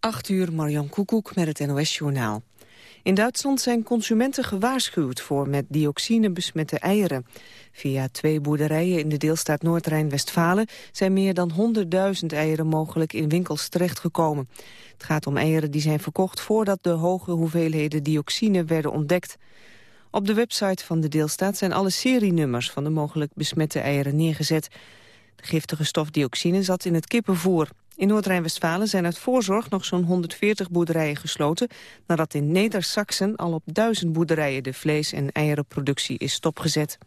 8 uur, Marjan Koekoek met het NOS-journaal. In Duitsland zijn consumenten gewaarschuwd voor met dioxine besmette eieren. Via twee boerderijen in de deelstaat Noord-Rijn-Westfalen... zijn meer dan 100.000 eieren mogelijk in winkels terechtgekomen. Het gaat om eieren die zijn verkocht voordat de hoge hoeveelheden dioxine werden ontdekt. Op de website van de deelstaat zijn alle serienummers van de mogelijk besmette eieren neergezet. De giftige stof dioxine zat in het kippenvoer. In Noord-Rijn-Westfalen zijn uit voorzorg nog zo'n 140 boerderijen gesloten... nadat in Neder-Saxen al op duizend boerderijen de vlees- en eierenproductie is stopgezet.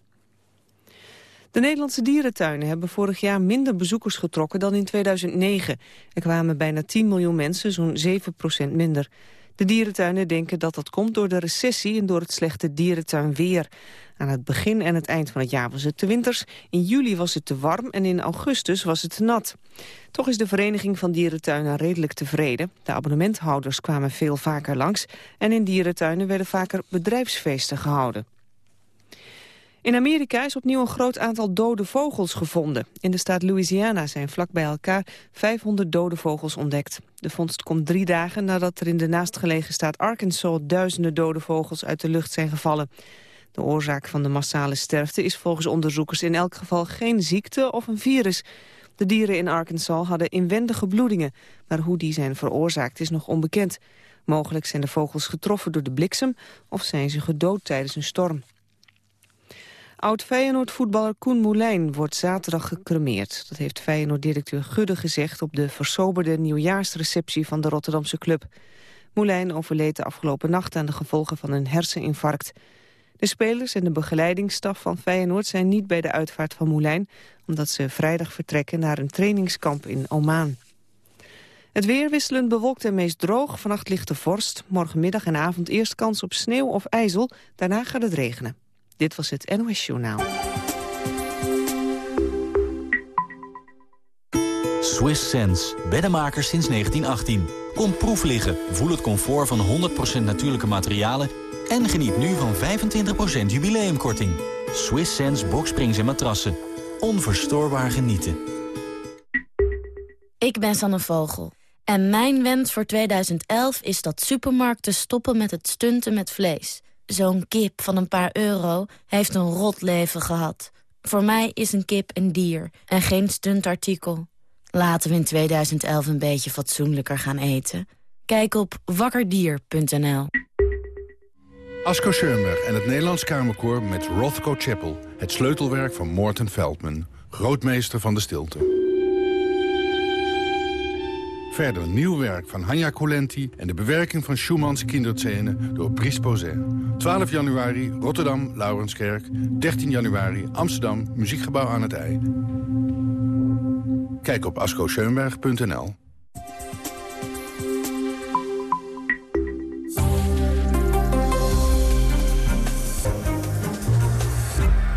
De Nederlandse dierentuinen hebben vorig jaar minder bezoekers getrokken dan in 2009. Er kwamen bijna 10 miljoen mensen, zo'n 7 procent minder. De dierentuinen denken dat dat komt door de recessie en door het slechte dierentuinweer. Aan het begin en het eind van het jaar was het te winters. In juli was het te warm en in augustus was het te nat. Toch is de Vereniging van Dierentuinen redelijk tevreden. De abonnementhouders kwamen veel vaker langs... en in dierentuinen werden vaker bedrijfsfeesten gehouden. In Amerika is opnieuw een groot aantal dode vogels gevonden. In de staat Louisiana zijn vlak bij elkaar 500 dode vogels ontdekt. De vondst komt drie dagen nadat er in de naastgelegen staat Arkansas... duizenden dode vogels uit de lucht zijn gevallen. De oorzaak van de massale sterfte is volgens onderzoekers in elk geval geen ziekte of een virus. De dieren in Arkansas hadden inwendige bloedingen, maar hoe die zijn veroorzaakt is nog onbekend. Mogelijk zijn de vogels getroffen door de bliksem of zijn ze gedood tijdens een storm. Oud-Feyenoord-voetballer Koen Moulijn wordt zaterdag gecremeerd. Dat heeft Feyenoord-directeur Gudde gezegd op de versoberde nieuwjaarsreceptie van de Rotterdamse club. Moulijn overleed de afgelopen nacht aan de gevolgen van een herseninfarct. De spelers en de begeleidingsstaf van Feyenoord zijn niet bij de uitvaart van Moulijn... omdat ze vrijdag vertrekken naar een trainingskamp in Oman. Het weer wisselend bewolkt en meest droog. Vannacht ligt de vorst. Morgenmiddag en avond eerst kans op sneeuw of ijzel. Daarna gaat het regenen. Dit was het NOS Journaal. Swiss Sense. Beddenmakers sinds 1918. Kom proef liggen. Voel het comfort van 100% natuurlijke materialen en geniet nu van 25% jubileumkorting. Swiss Sense boksprings en matrassen. Onverstoorbaar genieten. Ik ben Sanne Vogel. En mijn wens voor 2011 is dat supermarkten stoppen met het stunten met vlees. Zo'n kip van een paar euro heeft een rot leven gehad. Voor mij is een kip een dier en geen stuntartikel. Laten we in 2011 een beetje fatsoenlijker gaan eten. Kijk op wakkerdier.nl. Asko Schoenberg en het Nederlands Kamerkoor met Rothko Chapel. Het sleutelwerk van Morten Veldman, grootmeester van de stilte. Verder nieuw werk van Hanya Colenti en de bewerking van Schumanns kinderscène door Pries Posé. 12 januari Rotterdam, Laurenskerk. 13 januari Amsterdam, Muziekgebouw aan het IJ. Kijk op ascoscheunberg.nl.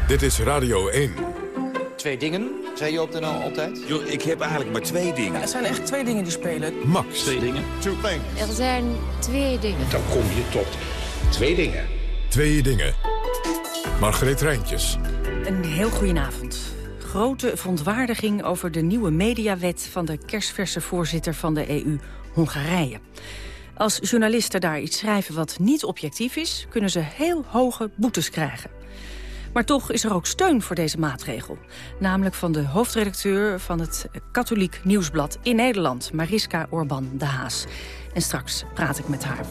Dit is Radio 1. Twee dingen, zei je op de NL altijd? Yo, ik heb eigenlijk maar twee dingen. Ja, het zijn echt twee dingen die spelen. Max. Twee dingen. Two things. Er zijn twee dingen. Dan kom je tot twee dingen. Twee dingen. Margreet Rijntjes. Een heel goedenavond. Grote verontwaardiging over de nieuwe mediawet... van de kerstverse voorzitter van de EU, Hongarije. Als journalisten daar iets schrijven wat niet objectief is... kunnen ze heel hoge boetes krijgen. Maar toch is er ook steun voor deze maatregel. Namelijk van de hoofdredacteur van het Katholiek Nieuwsblad in Nederland... Mariska Orban de Haas. En straks praat ik met haar.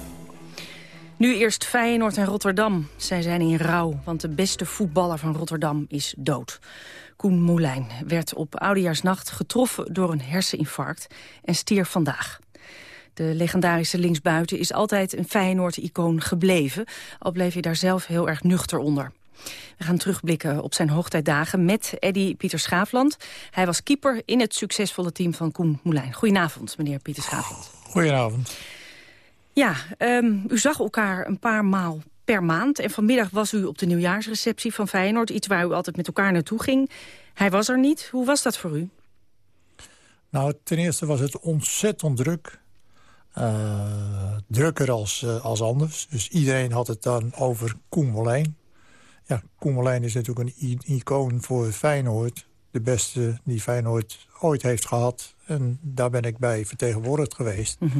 Nu eerst Feyenoord en Rotterdam. Zij zijn in rouw, want de beste voetballer van Rotterdam is dood. Koen Moulijn werd op Oudejaarsnacht getroffen door een herseninfarct... en stierf vandaag. De legendarische linksbuiten is altijd een Feyenoord-icoon gebleven... al bleef hij daar zelf heel erg nuchter onder. We gaan terugblikken op zijn hoogtijdagen met Eddy Pieter Schaafland. Hij was keeper in het succesvolle team van Koen Moulijn. Goedenavond, meneer Pieter Schaafland. Goedenavond. Ja, um, u zag elkaar een paar maal per maand. En vanmiddag was u op de nieuwjaarsreceptie van Feyenoord. Iets waar u altijd met elkaar naartoe ging. Hij was er niet. Hoe was dat voor u? Nou, ten eerste was het ontzettend druk. Uh, drukker als, uh, als anders. Dus iedereen had het dan over Koen Moulijn. Ja, Koen Moulijn is natuurlijk een icoon voor Feyenoord. de beste die Feyenoord ooit heeft gehad. En daar ben ik bij vertegenwoordigd geweest. Mhm.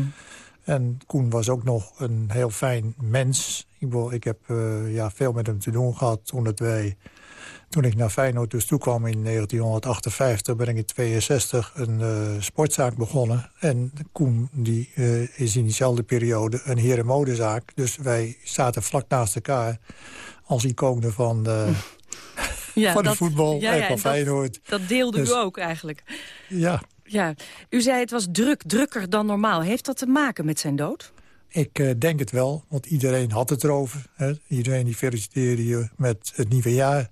En Koen was ook nog een heel fijn mens. Ik, bedoel, ik heb uh, ja, veel met hem te doen gehad toen, het wij, toen ik naar Feyenoord dus toekwam in 1958... ben ik in 62 een uh, sportzaak begonnen. En Koen die, uh, is in diezelfde periode een herenmodezaak. Dus wij zaten vlak naast elkaar als iconen van... ja, van de voetbal ja, ja, en van Feyenoord. Dat, dat deelde dus, u ook eigenlijk. Ja, ja, u zei het was druk, drukker dan normaal. Heeft dat te maken met zijn dood? Ik uh, denk het wel, want iedereen had het erover. Hè? Iedereen die feliciteerde je met het nieuwe jaar.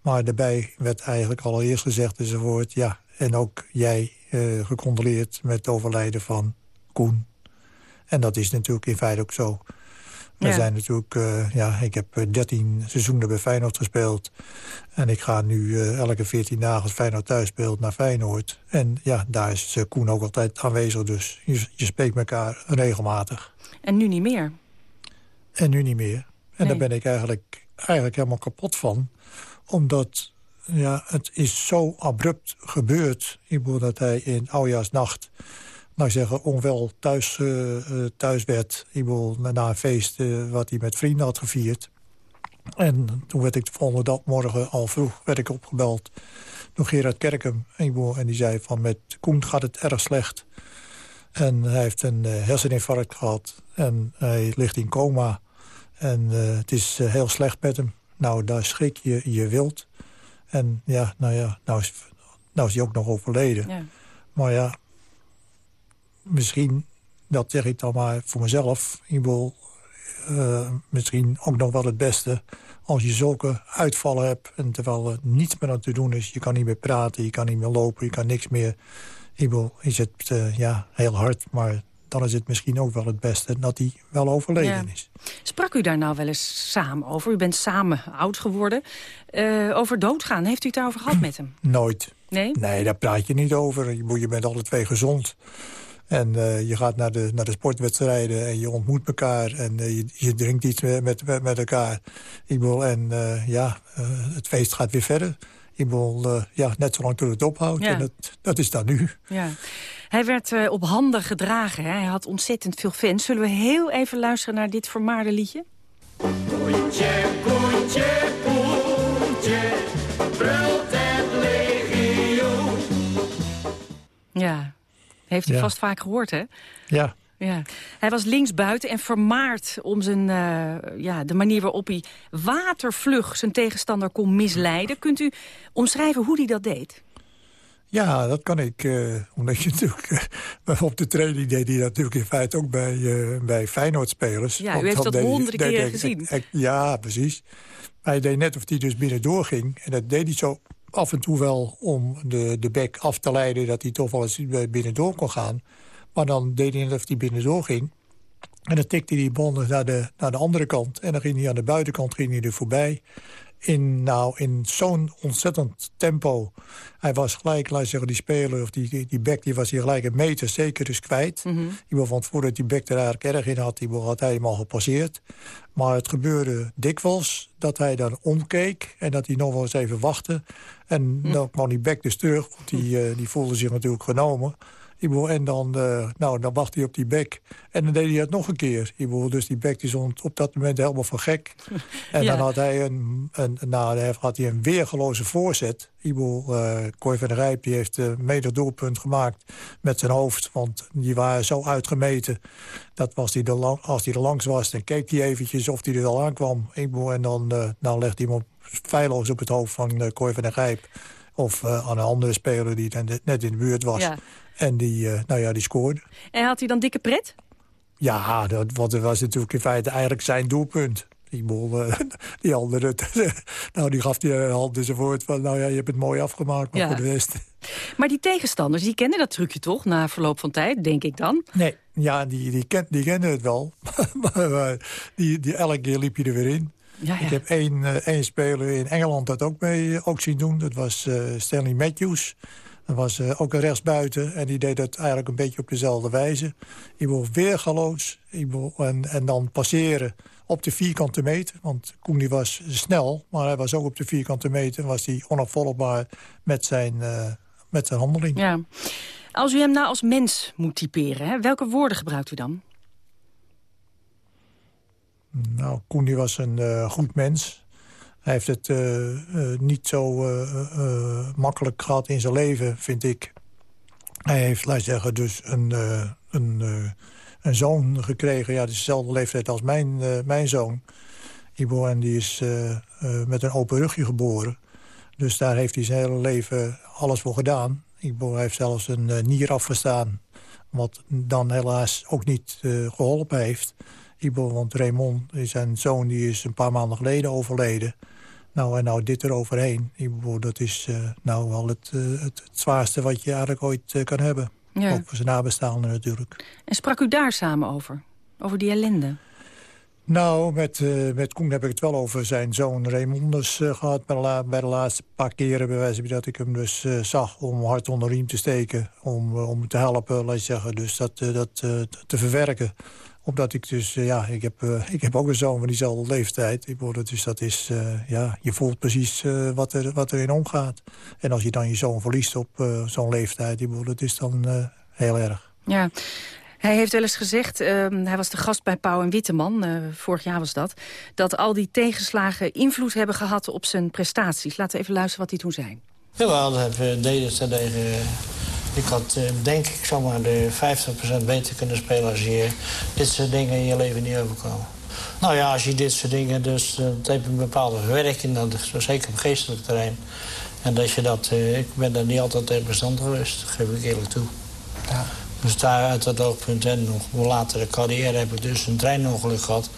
Maar daarbij werd eigenlijk al eerst gezegd enzovoort... ja, en ook jij uh, gecondoleerd met het overlijden van Koen. En dat is natuurlijk in feite ook zo. We ja. zijn natuurlijk, uh, ja, ik heb 13 seizoenen bij Feyenoord gespeeld. En ik ga nu uh, elke 14 dagen als Feyenoord thuis speelt naar Feyenoord. En ja, daar is uh, Koen ook altijd aanwezig. Dus je, je spreekt elkaar regelmatig. En nu niet meer? En nu niet meer. En nee. daar ben ik eigenlijk, eigenlijk helemaal kapot van. Omdat ja, het is zo abrupt gebeurd. Ik bedoel dat hij in oudjaarsnacht nou zeggen, onwel thuis, uh, thuis werd. Ik bedoel, na een feest uh, wat hij met vrienden had gevierd. En toen werd ik de volgende dag morgen al vroeg werd ik opgebeld door Gerard Kerkem. En die zei van met Koen gaat het erg slecht. En hij heeft een herseninfarct gehad. En hij ligt in coma. En het is heel slecht met hem. Nou, daar schrik je je wild. En ja, nou ja, nou is, nou is hij ook nog overleden. Ja. Maar ja, misschien, dat zeg ik dan maar voor mezelf... ik wil uh, misschien ook nog wel het beste als je zulke uitvallen hebt... en terwijl er niets meer aan te doen is. Je kan niet meer praten, je kan niet meer lopen, je kan niks meer. Ik wil, is het uh, ja, heel hard, maar dan is het misschien ook wel het beste dat hij wel overleden ja. is. Sprak u daar nou wel eens samen over? U bent samen oud geworden. Uh, over doodgaan, heeft u het daarover gehad met hem? Nooit. Nee? Nee, daar praat je niet over. Je, je bent alle twee gezond. En uh, je gaat naar de, naar de sportwedstrijden en je ontmoet elkaar. En uh, je, je, drinkt iets met, met, met elkaar. Ik bedoel, en uh, ja, het feest gaat weer verder. Ik bedoel, ja, net zolang tot het ophoudt. Ja. En dat, dat is dan nu. Ja. Hij werd op handen gedragen. Hè? Hij had ontzettend veel fans. Zullen we heel even luisteren naar dit vermaarde liedje? Koentje, heeft u ja. vast vaak gehoord, hè? Ja. Ja. Hij was linksbuiten en vermaard om zijn, uh, ja, de manier waarop hij watervlug zijn tegenstander kon misleiden. Kunt u omschrijven hoe hij dat deed? Ja, dat kan ik. Uh, omdat je natuurlijk uh, op de training deed hij natuurlijk in feite ook bij, uh, bij Feyenoord-spelers. Ja, u heeft dat honderden keer gezien. Ja, precies. Hij deed net of hij dus binnendoor ging. En dat deed hij zo af en toe wel om de, de bek af te leiden... dat hij toch wel eens binnendoor kon gaan. Maar dan deed hij net of hij binnendoor ging. En dan tikte hij die banden naar de, naar de andere kant. En dan ging hij aan de buitenkant ging hij er voorbij in, nou, in zo'n ontzettend tempo. Hij was gelijk, laat zeggen, die speler of die, die, die back, die was hier gelijk een meter zeker dus kwijt. Mm -hmm. Die van voordat die back er eigenlijk erg in had, die had hij hem al gepasseerd. Maar het gebeurde dikwijls dat hij dan omkeek en dat hij nog wel eens even wachtte. En mm. dan kwam die back dus terug, want die, uh, die voelde zich natuurlijk genomen. En dan, uh, nou, dan wacht hij op die bek. En dan deed hij het nog een keer. Dus die bek die stond op dat moment helemaal van gek. En ja. dan had hij een, een, nou, had hij een weergeloze voorzet. Ibo uh, Kooi van der Rijp die heeft een mede doelpunt gemaakt met zijn hoofd. Want die waren zo uitgemeten. Dat was die er lang, als hij er langs was, dan keek hij eventjes of hij er al aankwam. Ibo, en dan, uh, dan legde hij hem op, feilloos op het hoofd van uh, Kooi van der Rijp. Of uh, aan een andere speler die net in de buurt was. Ja. En die, uh, nou ja, die scoorde. En had hij dan dikke pret? Ja, dat, dat was natuurlijk in feite eigenlijk zijn doelpunt. Die, bol, uh, die andere, nou, die gaf die hand enzovoort van... nou ja, je hebt het mooi afgemaakt, maar ja. voor de rest... Maar die tegenstanders, die kennen dat trucje toch, na verloop van tijd, denk ik dan? Nee, ja, die, die, ken, die het wel. maar, maar die, die, elke keer liep je er weer in. Ja, ja. Ik heb één, uh, één speler in Engeland dat ook mee ook zien doen. Dat was uh, Stanley Matthews. Er was ook een rechtsbuiten en die deed het eigenlijk een beetje op dezelfde wijze. Ik wil weergaloos en, en dan passeren op de vierkante meter. Want Koen die was snel, maar hij was ook op de vierkante meter... was hij onafvolgbaar met zijn, uh, met zijn handeling. Ja. Als u hem nou als mens moet typeren, hè, welke woorden gebruikt u dan? Nou, Koen was een uh, goed mens. Hij heeft het uh, uh, niet zo makkelijk gehad in zijn leven, vind ik. Hij heeft, laat zeggen, dus een, een, een zoon gekregen. Ja, dezelfde leeftijd als mijn, mijn zoon. Ibo, en die is met een open rugje geboren. Dus daar heeft hij zijn hele leven alles voor gedaan. Ibo heeft zelfs een nier afgestaan. Wat dan helaas ook niet geholpen heeft. Ibo, want Raymond, zijn zoon, die is een paar maanden geleden overleden. Nou, en nou dit eroverheen. Ibo, dat is uh, nou wel het, uh, het, het, zwaarste wat je eigenlijk ooit uh, kan hebben. Ja. Ook voor zijn nabestaanden natuurlijk. En sprak u daar samen over? Over die ellende? Nou, met, uh, met Koen heb ik het wel over zijn zoon Raymondus uh, gehad. Bij de, la bij de, laatste paar keren bij wijze dat ik hem dus uh, zag om hard onder riem te steken. Om, om te helpen, laat je zeggen. Dus dat, dat te verwerken omdat ik dus, uh, ja, ik heb, uh, ik heb ook een zoon van diezelfde leeftijd. Ik word, dus dat is, uh, ja, je voelt precies wat, er, wat erin omgaat. En als je dan je zoon verliest op zo'n leeftijd, ik word, dat is dan heel erg. Ja, hij heeft wel eens gezegd, ehm, hij was de gast bij Pauw en Witteman, vorig jaar was dat... dat al die tegenslagen invloed hebben gehad op zijn prestaties. Laten we even luisteren wat hij toen zei. Ja, dat deden ze tegen ik had, eh, denk ik, zomaar de 50% beter kunnen spelen... als je dit soort dingen in je leven niet overkomen. Nou ja, als je dit soort dingen... dus uh, het heeft een bepaalde verwerking, dan, zeker op geestelijk terrein. En dat je dat... Uh, ik ben daar niet altijd tegen bestand geweest, dat geef ik eerlijk toe. Ja. Dus daar uit dat oogpunt en nog later de carrière heb ik dus een treinongeluk gehad.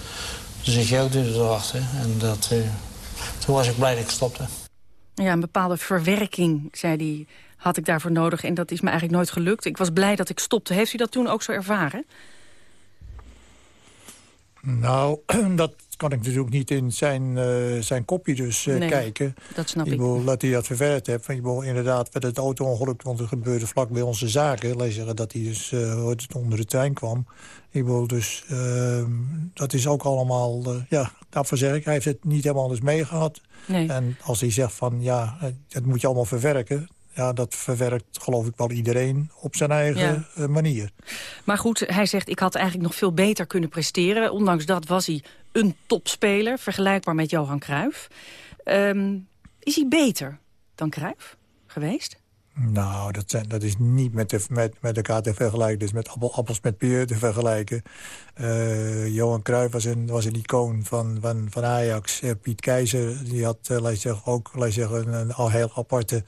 Dus zit je ook dus erachter. En dat, toen was ik blij dat ik stopte. Ja, een bepaalde verwerking, zei hij had ik daarvoor nodig. En dat is me eigenlijk nooit gelukt. Ik was blij dat ik stopte. Heeft u dat toen ook zo ervaren? Nou, dat kan ik natuurlijk niet in zijn, uh, zijn kopje dus uh, nee, kijken. dat snap ik. ik. Wil, dat hij dat verwerkt heeft. Want je wil inderdaad met het auto-ongeluk, want het gebeurde vlak bij onze zaken. Laat zeggen dat hij dus uh, onder de trein kwam. Ik wil dus, ehm, dat is ook allemaal, ja, daarvoor zeg ik, hij heeft het niet helemaal eens meegehad. Nee. En als hij zegt van, ja, dat moet je allemaal verwerken ja, dat verwerkt geloof ik wel iedereen op zijn eigen eh, manier. Maar goed, hij zegt ik had eigenlijk nog veel beter kunnen presteren. Ondanks dat was hij een topspeler, vergelijkbaar met Johan Cruijff. Um, is hij beter dan Cruijff geweest? Nou, dat, zijn, dat is niet met, de, met, met elkaar te vergelijken. Dus met appel, appels met peer te vergelijken. Uh, Johan Cruijff was een, was een icoon van, van, van Ajax. Uh, Piet Keizer die had uh, laat zeggen, ook laat zeggen, een, al heel aparte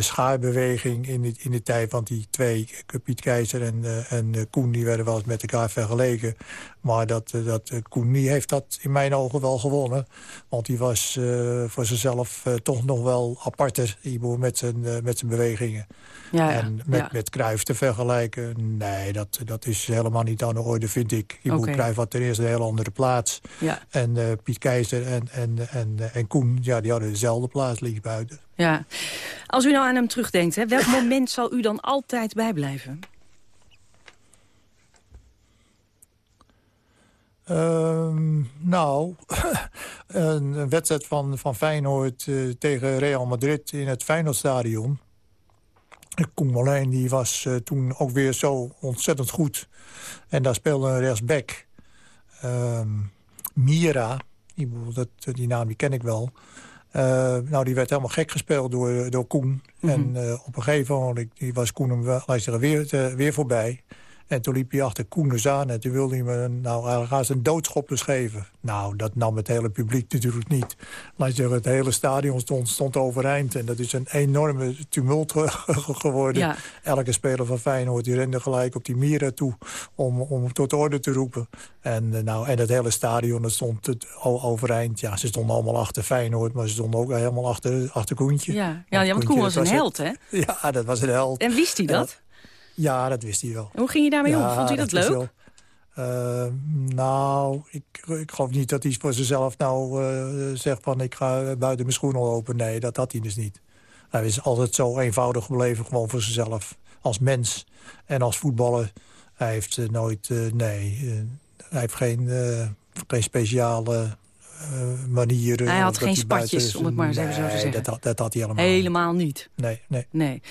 schaarbeweging in de, in de tijd. Want die twee, Piet Keizer en, en Koen, die werden wel eens met elkaar vergeleken. Maar dat, dat, Koen die heeft dat in mijn ogen wel gewonnen. Want die was voor zichzelf toch nog wel aparter met zijn, met zijn bewegingen. Ja, en met, ja. met Cruijff te vergelijken, nee, dat, dat is helemaal niet aan de orde, vind ik. Je okay. Cruijff had ten eerste een heel andere plaats. Ja. En uh, Piet Keizer en, en, en, en Koen, ja, die hadden dezelfde plaats buiten. Ja. Als u nou aan hem terugdenkt, hè, welk moment zal u dan altijd bijblijven? Uh, nou, een wedstrijd van, van Feyenoord uh, tegen Real Madrid in het Feyenoordstadion. Koen Molijn die was uh, toen ook weer zo ontzettend goed. En daar speelde een rechtsback. Uh, Mira, die, dat, die naam die ken ik wel. Uh, nou, die werd helemaal gek gespeeld door, door Koen. Mm -hmm. En uh, op een gegeven moment die was Koen hem wel, weer, weer voorbij. En toen liep hij achter Koenders aan en toen wilde hij me nou, eigenlijk een doodschoppers geven. Nou, dat nam het hele publiek natuurlijk niet. Laat je het hele stadion stond, stond overeind. En dat is een enorme tumult geworden. Ja. Elke speler van Feyenoord die rende gelijk op die mieren toe om, om tot orde te roepen. En, nou, en het hele stadion dat stond het overeind. Ja, ze stonden allemaal achter Feyenoord, maar ze stonden ook helemaal achter, achter Koentje. Ja, ja, ja want Koen was een held, hè? Ja, dat was een held. En wist hij dat? Ja, dat wist hij wel. En hoe ging je daarmee ja, om? Vond u dat, dat leuk? Uh, nou, ik, ik geloof niet dat hij voor zichzelf nou uh, zegt van... ik ga buiten mijn schoenen lopen. Nee, dat had hij dus niet. Hij is altijd zo eenvoudig gebleven, gewoon voor zichzelf. Als mens en als voetballer. Hij heeft nooit, nee, hij heeft geen, geen speciale manieren. Hij had geen spatjes, om het maar eens even zo te zeggen. Dat, dat had hij helemaal, helemaal niet. Nee, nee. nee.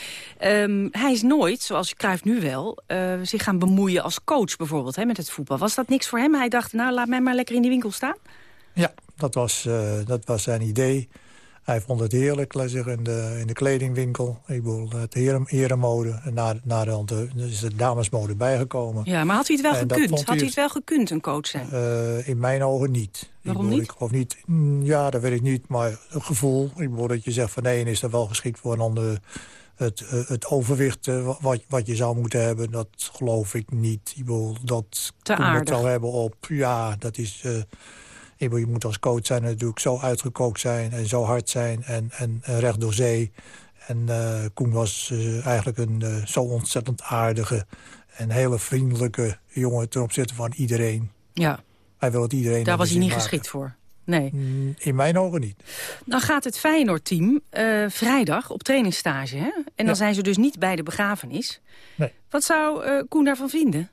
Um, hij is nooit, zoals Cruijff nu wel, uh, zich gaan bemoeien als coach bijvoorbeeld hè, met het voetbal. Was dat niks voor hem? Hij dacht, nou laat mij maar lekker in die winkel staan? Ja, dat was, uh, dat was zijn idee. Hij vond het heerlijk, laat zeggen, in de, in de kledingwinkel. Ik bedoel, het herenmode. En na, na de, is de damesmode bijgekomen. Ja, maar had hij het wel gekund? Had hij het wel gekund, een coach zijn? Uh, in mijn ogen niet. Waarom ik bedoel, niet? Ik geloof niet. Mm, ja, dat weet ik niet. Maar het gevoel. Ik bedoel dat je zegt van nee, is er wel geschikt voor een ander... Het, het overwicht wat, wat je zou moeten hebben, dat geloof ik niet. Ik bedoel, dat Te aardig. het wel hebben op. Ja, dat is... Uh, je moet als coach zijn natuurlijk zo uitgekookt zijn en zo hard zijn en, en, recht door zee. En uh, Koen was uh, eigenlijk een uh, zo ontzettend aardige en hele vriendelijke jongen ten opzichte van iedereen. Ja. Hij wil het iedereen Daar was hij niet maken. geschikt voor. Nee. Mm, In mijn ogen niet. Dan gaat het Feyenoord-team vrijdag op trainingsstage. Hè? En dan Ja. zijn ze dus niet bij de begrafenis. Nee. Wat zou Koen daarvan vinden?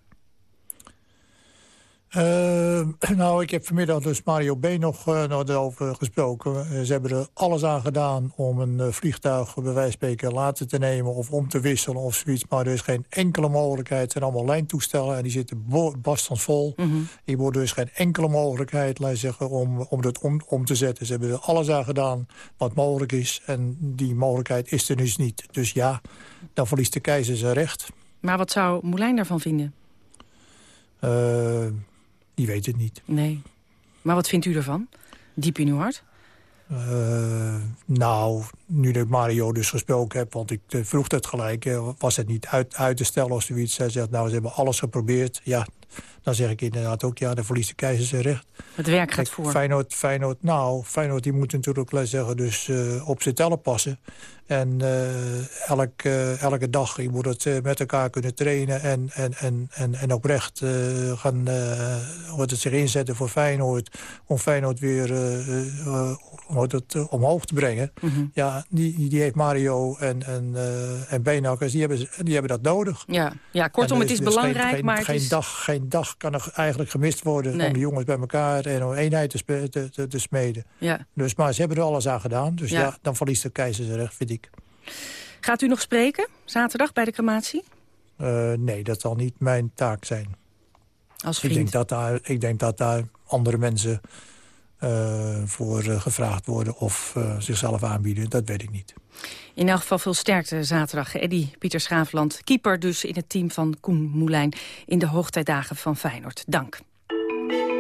Uh, nou, ik heb vanmiddag dus Mario B. nog, uh, nog over gesproken. Uh, ze hebben er alles aan gedaan om een vliegtuig bij wijze van spreken later te nemen... of om te wisselen of zoiets. Maar er is geen enkele mogelijkheid. Het zijn allemaal lijntoestellen en die zitten bastans vol. Mm -hmm. Hier wordt dus geen enkele mogelijkheid laat zeggen, om, om dat om, om te zetten. Ze hebben er alles aan gedaan wat mogelijk is. En die mogelijkheid is er dus niet. Dus ja, dan verliest de keizer zijn recht. Maar wat zou Moulijn daarvan vinden? Uh, die weet het niet. Nee. Maar wat vindt u ervan? Diep in uw hart? Uh, nou, nu dat ik Mario dus gesproken heb, want ik uh, vroeg het gelijk... Uh, was het niet uit, uit te stellen of zoiets. Hij zegt, nou, ze hebben alles geprobeerd. Ja, dan zeg ik inderdaad ook, ja, dan verliest de keizer zijn recht. Het werk gaat Kijk, voor. Feyenoord, Feyenoord, nou, Feyenoord die moet natuurlijk laten zeggen, dus uh, op zijn tellen passen. En uh, elk, uh, elke dag je moet het met elkaar kunnen trainen en, en, en, en, en oprecht gaan wordt het zich inzetten voor Feyenoord. Om Feyenoord weer het, omhoog te brengen. Mm -hmm. Ja, die, die heeft Mario en, en, en Beenhakkers, die hebben, die hebben dat nodig. Ja, ja kortom, het is dus belangrijk, geen, maar het geen, is... dag, geen dag kan er eigenlijk gemist worden Nee. om de jongens bij elkaar en om eenheid te, te, te, te smeden. Ja. Dus, maar ze hebben er alles aan gedaan. Dus Ja. ja, dan verliest de keizer zijn recht, vind ik. Gaat u nog spreken, zaterdag, bij de crematie? Eh, nee, dat zal niet mijn taak zijn. Als Ik vriend? denk dat daar, ik denk dat daar andere mensen eh, voor eh, gevraagd worden of eh, zichzelf aanbieden. Dat weet ik niet. In elk geval veel sterkte zaterdag. Eddy Pieter Schaafland, keeper dus in het team van Koen Moulijn... in de hoogtijdagen van Feyenoord. Dank.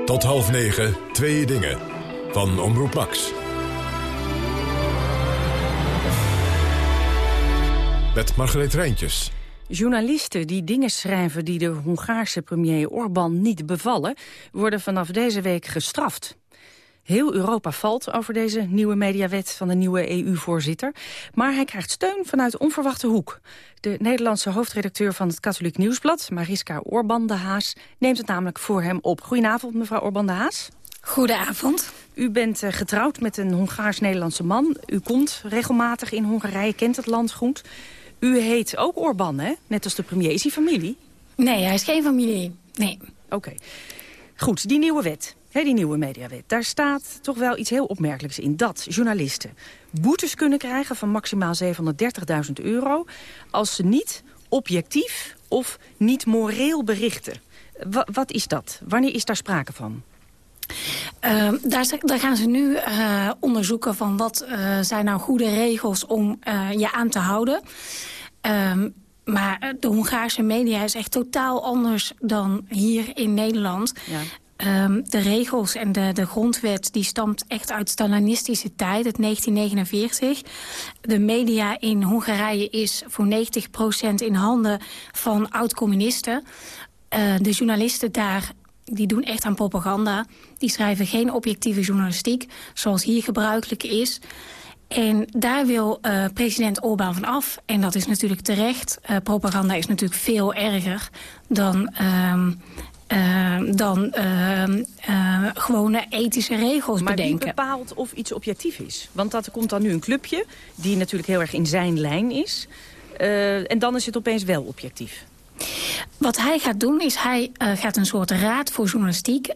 Tot half negen, twee dingen. Van Omroep Max. Met Margreet Rijntjes. Journalisten die dingen schrijven die de Hongaarse premier Orbán niet bevallen... worden vanaf deze week gestraft. Heel Europa valt over deze nieuwe mediawet van de nieuwe EU-voorzitter. Maar hij krijgt steun vanuit onverwachte hoek. De Nederlandse hoofdredacteur van het Katholiek Nieuwsblad, Mariska Orban de Haas, neemt het namelijk voor hem op. Goedenavond, mevrouw Orban de Haas. Goedenavond. U bent uh, getrouwd met een Hongaars-Nederlandse man. U komt regelmatig in Hongarije, kent het land goed. U heet ook Orban, hè? Net als de premier. Is hij familie? Nee, hij is geen familie. Nee. Oké. Okay. Goed, die nieuwe wet. Hè, die nieuwe mediawet. Daar staat toch wel iets heel opmerkelijks in. Dat journalisten boetes kunnen krijgen van maximaal 730.000 euro... als ze niet objectief of niet moreel berichten. W wat is dat? Wanneer is daar sprake van? Uh, daar, daar, gaan ze nu uh, onderzoeken van wat uh, zijn nou goede regels om uh, je aan te houden. Um, maar de Hongaarse media is echt totaal anders dan hier in Nederland. Ja. Um, de regels en de, de grondwet die stamt echt uit Stalinistische tijd, uit 1949. De media in Hongarije is voor 90% in handen van oud-communisten. Uh, de journalisten daar die doen echt aan propaganda. Die schrijven geen objectieve journalistiek, zoals hier gebruikelijk is. En daar wil uh, president Orbán van af. En dat is natuurlijk terecht. Uh, propaganda is natuurlijk veel erger dan, uh, dan gewone ethische regels maar bedenken. Maar wie bepaalt of iets objectief is? Want dat komt dan nu een clubje die natuurlijk heel erg in zijn lijn is. en dan is het opeens wel objectief. Wat hij gaat doen is hij uh, gaat een soort raad voor journalistiek uh,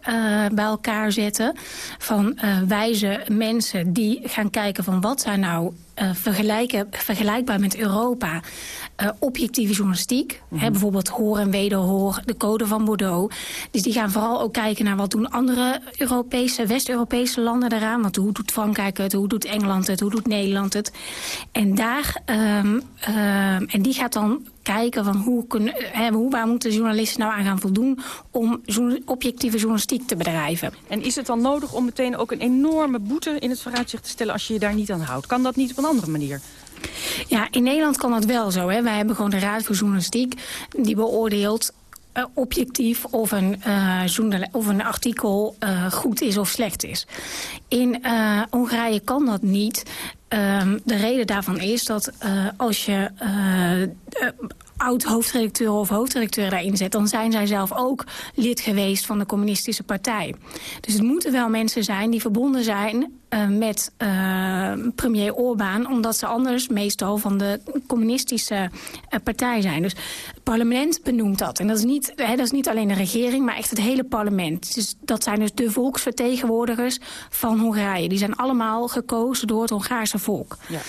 bij elkaar zetten. Van uh, wijze mensen die gaan kijken van wat zijn nou vergelijken, vergelijkbaar met Europa objectieve journalistiek. Mm -hmm. bijvoorbeeld hoor en wederhoor, de code van Bordeaux. Dus die gaan vooral ook kijken naar wat doen andere Europese, West-Europese landen daaraan. Want hoe doet Frankrijk het, hoe doet Engeland het, hoe doet Nederland het. En, daar, um, um, en die gaat dan kijken van hoe kunnen, hè, hoe, waar moeten journalisten nou aan gaan voldoen om objectieve journalistiek te bedrijven. En is het dan nodig om meteen ook een enorme boete in het vooruitzicht te stellen als je je daar niet aan houdt? Kan dat niet op een andere manier? Ja, in Nederland kan dat wel zo. Hè. Wij hebben gewoon de Raad voor Journalistiek die beoordeelt uh, objectief of een, uh, of een artikel uh, goed is of slecht is. In Hongarije kan dat niet. Um, de reden daarvan is dat als je oud-hoofdredacteur of hoofdredacteur daarin zet... dan zijn zij zelf ook lid geweest van de communistische partij. Dus het moeten wel mensen zijn die verbonden zijn uh, met uh, premier Orbán... omdat ze anders meestal van de communistische uh, partij zijn. Dus het parlement benoemt dat. En dat is, niet, hè, dat is niet alleen de regering, maar echt het hele parlement. Dus dat zijn dus de volksvertegenwoordigers van Hongarije. Die zijn allemaal gekozen door het Hongaarse volk. Ja.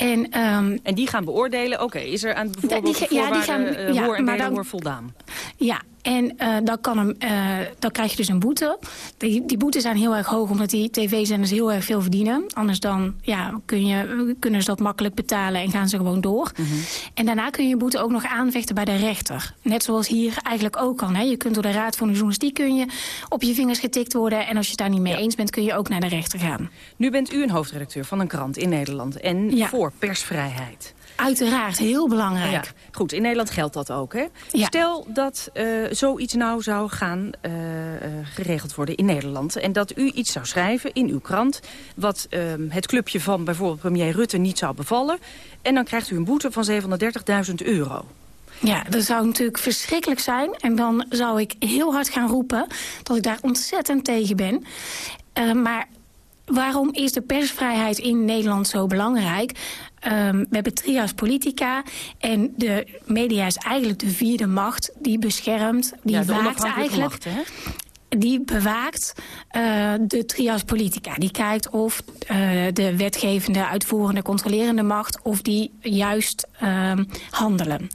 En, um, en die gaan beoordelen, oké, is er aan bijvoorbeeld die, ja, die gaan, uh, ja, hoor en wederhoor voldaan? Ja, en uh, dan, kan hem, uh, dan krijg je dus een boete. Die, die boetes zijn heel erg hoog, omdat die tv-zenders heel erg veel verdienen. Anders dan ja, kun je, kunnen ze dat makkelijk betalen en gaan ze gewoon door. Mm -hmm. En daarna kun je je boete ook nog aanvechten bij de rechter. Net zoals hier eigenlijk ook kan. Hè. Je kunt door de Raad van de Journalistiek kun je op je vingers getikt worden. En als je het daar niet mee ja. eens bent, kun je ook naar de rechter gaan. Nu bent u een hoofdredacteur van een krant in Nederland. En ja. voor persvrijheid. Uiteraard, heel belangrijk. Ja, goed, in Nederland geldt dat ook, hè? Ja. Stel dat uh, zoiets nou zou gaan uh, uh, geregeld worden in Nederland... en dat u iets zou schrijven in uw krant... wat het clubje van bijvoorbeeld premier Rutte niet zou bevallen... en dan krijgt u een boete van 730.000 euro. Ja, dat zou natuurlijk verschrikkelijk zijn. En dan zou ik heel hard gaan roepen dat ik daar ontzettend tegen ben. maar waarom is de persvrijheid in Nederland zo belangrijk? Um, we hebben trias politica en de media is eigenlijk de vierde macht die beschermt, die ja, waakt eigenlijk. Macht, hè? Die bewaakt uh, de trias politica. Die kijkt of uh, de wetgevende, uitvoerende, controlerende macht... of die juist uh, handelen.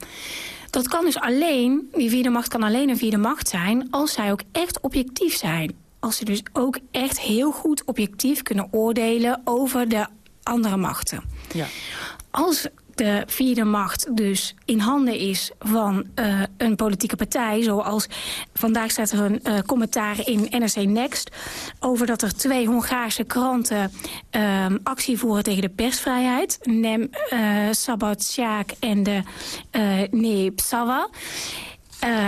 Dat kan dus alleen, die vierde macht kan alleen een vierde macht zijn... als zij ook echt objectief zijn. Als ze dus ook echt heel goed objectief kunnen oordelen over de andere machten. Als de vierde macht dus in handen is van uh, een politieke partij... zoals vandaag staat er een uh, commentaar in NRC Next... over dat er twee Hongaarse kranten uh, actie voeren tegen de persvrijheid. Nem uh, Szabadság en de Nép Szava.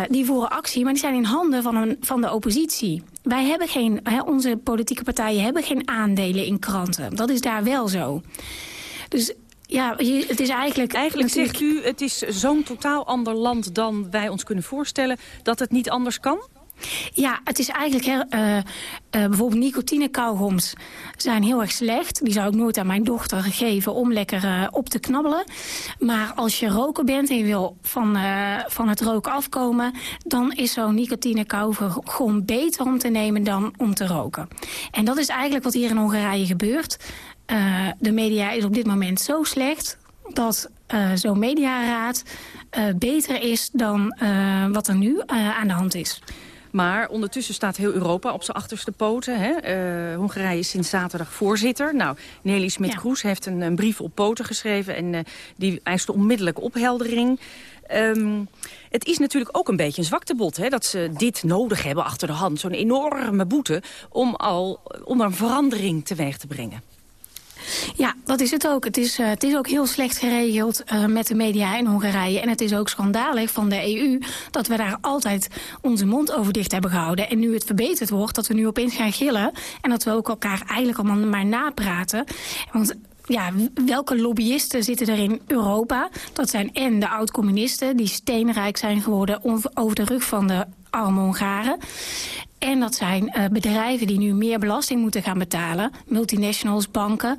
die voeren actie, maar die zijn in handen van, een, van de oppositie. Wij hebben geen, hè, onze politieke partijen hebben geen aandelen in kranten. Dat is daar wel zo. Dus ja, het is eigenlijk... Eigenlijk zegt u, het is zo'n totaal ander land dan wij ons kunnen voorstellen... dat het niet anders kan? Ja, het is eigenlijk... Uh, uh, bijvoorbeeld nicotine-kauwgoms zijn heel erg slecht. Die zou ik nooit aan mijn dochter geven om lekker uh, op te knabbelen. Maar als je roker bent en je wil van, van het roken afkomen... dan is zo'n nicotine-kauwgom beter om te nemen dan om te roken. En dat is eigenlijk wat hier in Hongarije gebeurt. Uh, de media is op dit moment zo slecht dat uh, zo'n mediaraad uh, beter is dan wat er nu aan de hand is. Maar ondertussen staat heel Europa op zijn achterste poten. Hè? Uh, Hongarije is sinds zaterdag voorzitter. Nou, Nelly Smit-Kroes ja. heeft een, een, brief op poten geschreven... en uh, die eist onmiddellijke opheldering. Um, het is natuurlijk ook een beetje een zwaktebod... Hè, dat ze dit nodig hebben achter de hand. Zo'n enorme boete om, al, om een verandering teweeg te brengen. Ja, dat is het ook. Het is, uh, het is ook heel slecht geregeld uh, met de media in Hongarije. En het is ook schandalig van de EU dat we daar altijd onze mond over dicht hebben gehouden. En nu het verbeterd wordt, dat we nu opeens gaan gillen. En dat we ook elkaar eigenlijk allemaal maar napraten. Want ja, welke lobbyisten zitten er in Europa? Dat zijn en de oud-communisten die steenrijk zijn geworden over de rug van de arme Hongaren. En dat zijn uh, bedrijven die nu meer belasting moeten gaan betalen. Multinationals, banken,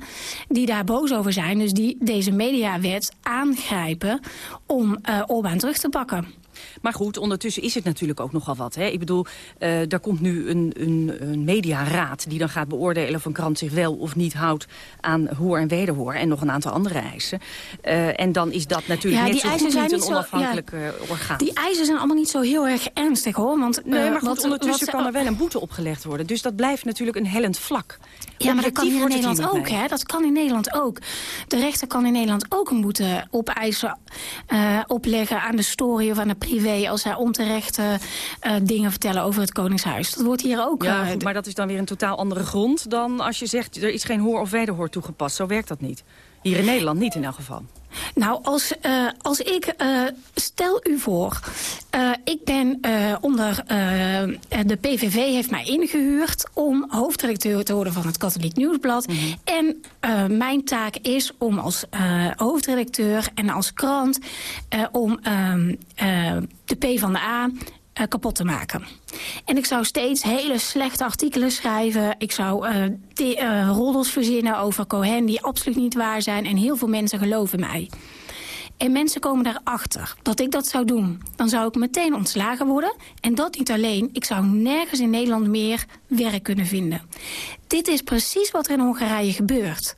die daar boos over zijn. Dus die deze mediawet aangrijpen om uh, Orbán terug te pakken. Maar goed, ondertussen is het natuurlijk ook nogal wat. Hè? Ik bedoel, uh, daar komt nu een, een, een, mediaraad... die dan gaat beoordelen of een krant zich wel of niet houdt... aan hoor en wederhoor en nog een aantal andere eisen. Uh, en dan is dat natuurlijk ja, net zo goed niet een onafhankelijk ja, orgaan. Die eisen zijn allemaal niet zo heel erg ernstig, hoor. Want, nee, maar goed, wat, ondertussen wat, kan er wel een boete opgelegd worden. Dus dat blijft natuurlijk een hellend vlak. Ja, maar dat kan in Nederland ook, hè? Dat kan in Nederland ook. De rechter kan in Nederland ook een boete opeisen, uh, opleggen aan de story of aan de privé... als zij onterechte uh, dingen vertellen over het Koningshuis. Dat wordt hier ook... Ja, uh, maar dat is dan weer een totaal andere grond dan als je zegt... er is geen hoor of wederhoor toegepast. Zo werkt dat niet. Hier in Nederland niet in elk geval. Nou, als, uh, als ik... Uh, stel u voor, uh, ik ben onder... de PVV heeft mij ingehuurd om hoofdredacteur te worden van het Katholiek Nieuwsblad. Mm -hmm. En mijn taak is om als hoofdredacteur en als krant... om ehm, de P van de A uh, kapot te maken. En ik zou steeds hele slechte artikelen schrijven. Ik zou uh, roddels verzinnen over Cohen die absoluut niet waar zijn. En heel veel mensen geloven mij. En mensen komen daarachter dat ik dat zou doen. Dan zou ik meteen ontslagen worden. En dat niet alleen. Ik zou nergens in Nederland meer werk kunnen vinden. Dit is precies wat er in Hongarije gebeurt.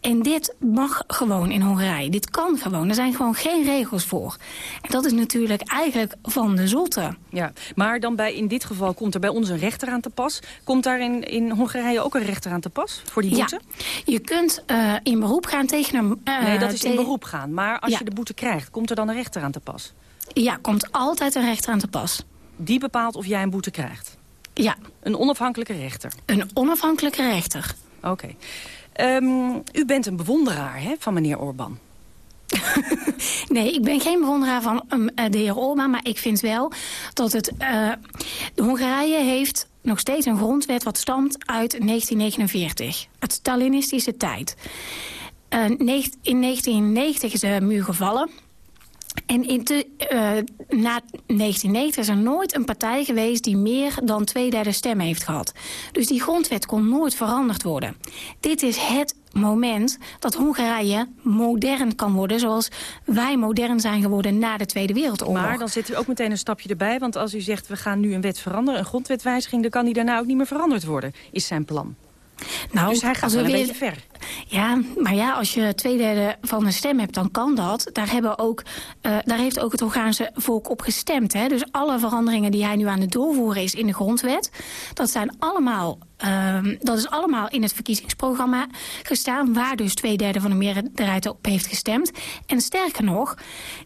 En dit mag gewoon in Hongarije. Dit kan gewoon. Er zijn gewoon geen regels voor. En dat is natuurlijk eigenlijk van de zotte. Ja, maar dan bij, in dit geval komt er bij ons een rechter aan te pas. Komt daar in, in Hongarije ook een rechter aan te pas voor die boete? Ja, je kunt uh, in beroep gaan tegen een... Uh, nee, dat is in beroep gaan. Maar als ja. je de boete krijgt, komt er dan een rechter aan te pas? Ja, komt altijd een rechter aan te pas. Die bepaalt of jij een boete krijgt? Ja. Een onafhankelijke rechter? Een onafhankelijke rechter. Oké. Okay. Um, u bent een bewonderaar hè, van meneer Orbán. nee, ik ben geen bewonderaar van um, de heer Orbán, maar ik vind wel dat het... Uh, de Hongarije heeft nog steeds een grondwet wat stamt uit 1949. Het Stalinistische tijd. Uh, in 1990 is de muur gevallen. En in te, uh, na 1990 is er nooit een partij geweest die meer dan twee derde stem heeft gehad. Dus die grondwet kon nooit veranderd worden. Dit is het moment dat Hongarije modern kan worden... zoals wij modern zijn geworden na de Tweede Wereldoorlog. Maar dan zit u ook meteen een stapje erbij. Want als u zegt, we gaan nu een wet veranderen, een grondwetwijziging... dan kan die daarna ook niet meer veranderd worden, is zijn plan. Nou, dus hij gaat wel een weer... beetje ver. Ja, maar ja, als je twee derde van een stem hebt, dan kan dat. Daar, hebben ook, uh, daar heeft ook het Hongaarse volk op gestemd. Hè? Dus alle veranderingen die hij nu aan het doorvoeren is in de grondwet... dat, zijn allemaal, uh, dat is allemaal in het verkiezingsprogramma gestaan... waar dus twee derde van de meerderheid op heeft gestemd. En sterker nog,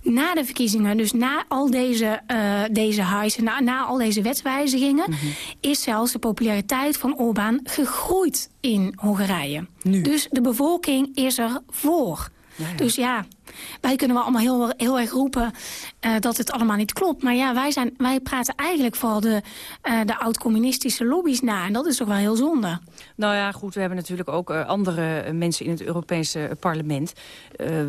na de verkiezingen, dus na al deze, uh, deze highs... Na, na al deze wetswijzigingen... Mm -hmm. is zelfs de populariteit van Orbán gegroeid in Hongarije. Nu. Dus de bevolking is er voor. Ja, ja. Dus ja, wij kunnen wel allemaal heel, heel erg roepen uh, dat het allemaal niet klopt. Maar ja, wij, zijn, wij praten eigenlijk vooral de, uh, de oud-communistische lobby's na. En dat is toch wel heel zonde. Nou ja, goed, we hebben natuurlijk ook uh, andere mensen in het Europese parlement.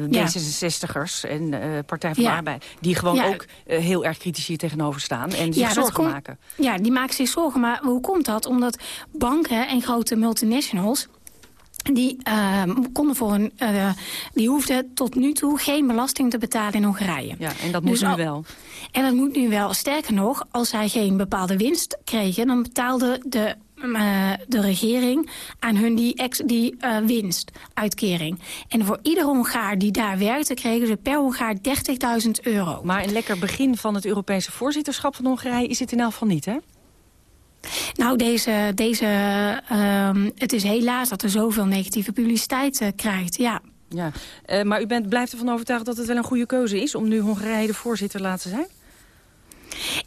Ja. D66'ers en Partij van de Arbeid. Die gewoon ook heel erg kritisch hier tegenover staan. En zich zorgen maken. Ja, die maken zich zorgen. Maar hoe komt dat? Omdat banken en grote multinationals die uh, konden voor een, uh, die hoefden tot nu toe geen belasting te betalen in Hongarije. Ja, en dat moet dus nu wel. En dat moet nu wel. Sterker nog, als zij geen bepaalde winst kregen, dan betaalde de uh, de regering aan hun die, ex, die uh, winstuitkering. En voor iedere Hongaar die daar werkte, kregen ze per Hongaar 30.000 euro. Maar een lekker begin van het Europese voorzitterschap van Hongarije is het in elk geval niet, hè? Nou, deze, deze, um, het is helaas dat er zoveel negatieve publiciteit uh, krijgt, ja. Ja, uh, maar u bent, blijft ervan overtuigd dat het wel een goede keuze is... om nu Hongarije de voorzitter te laten zijn?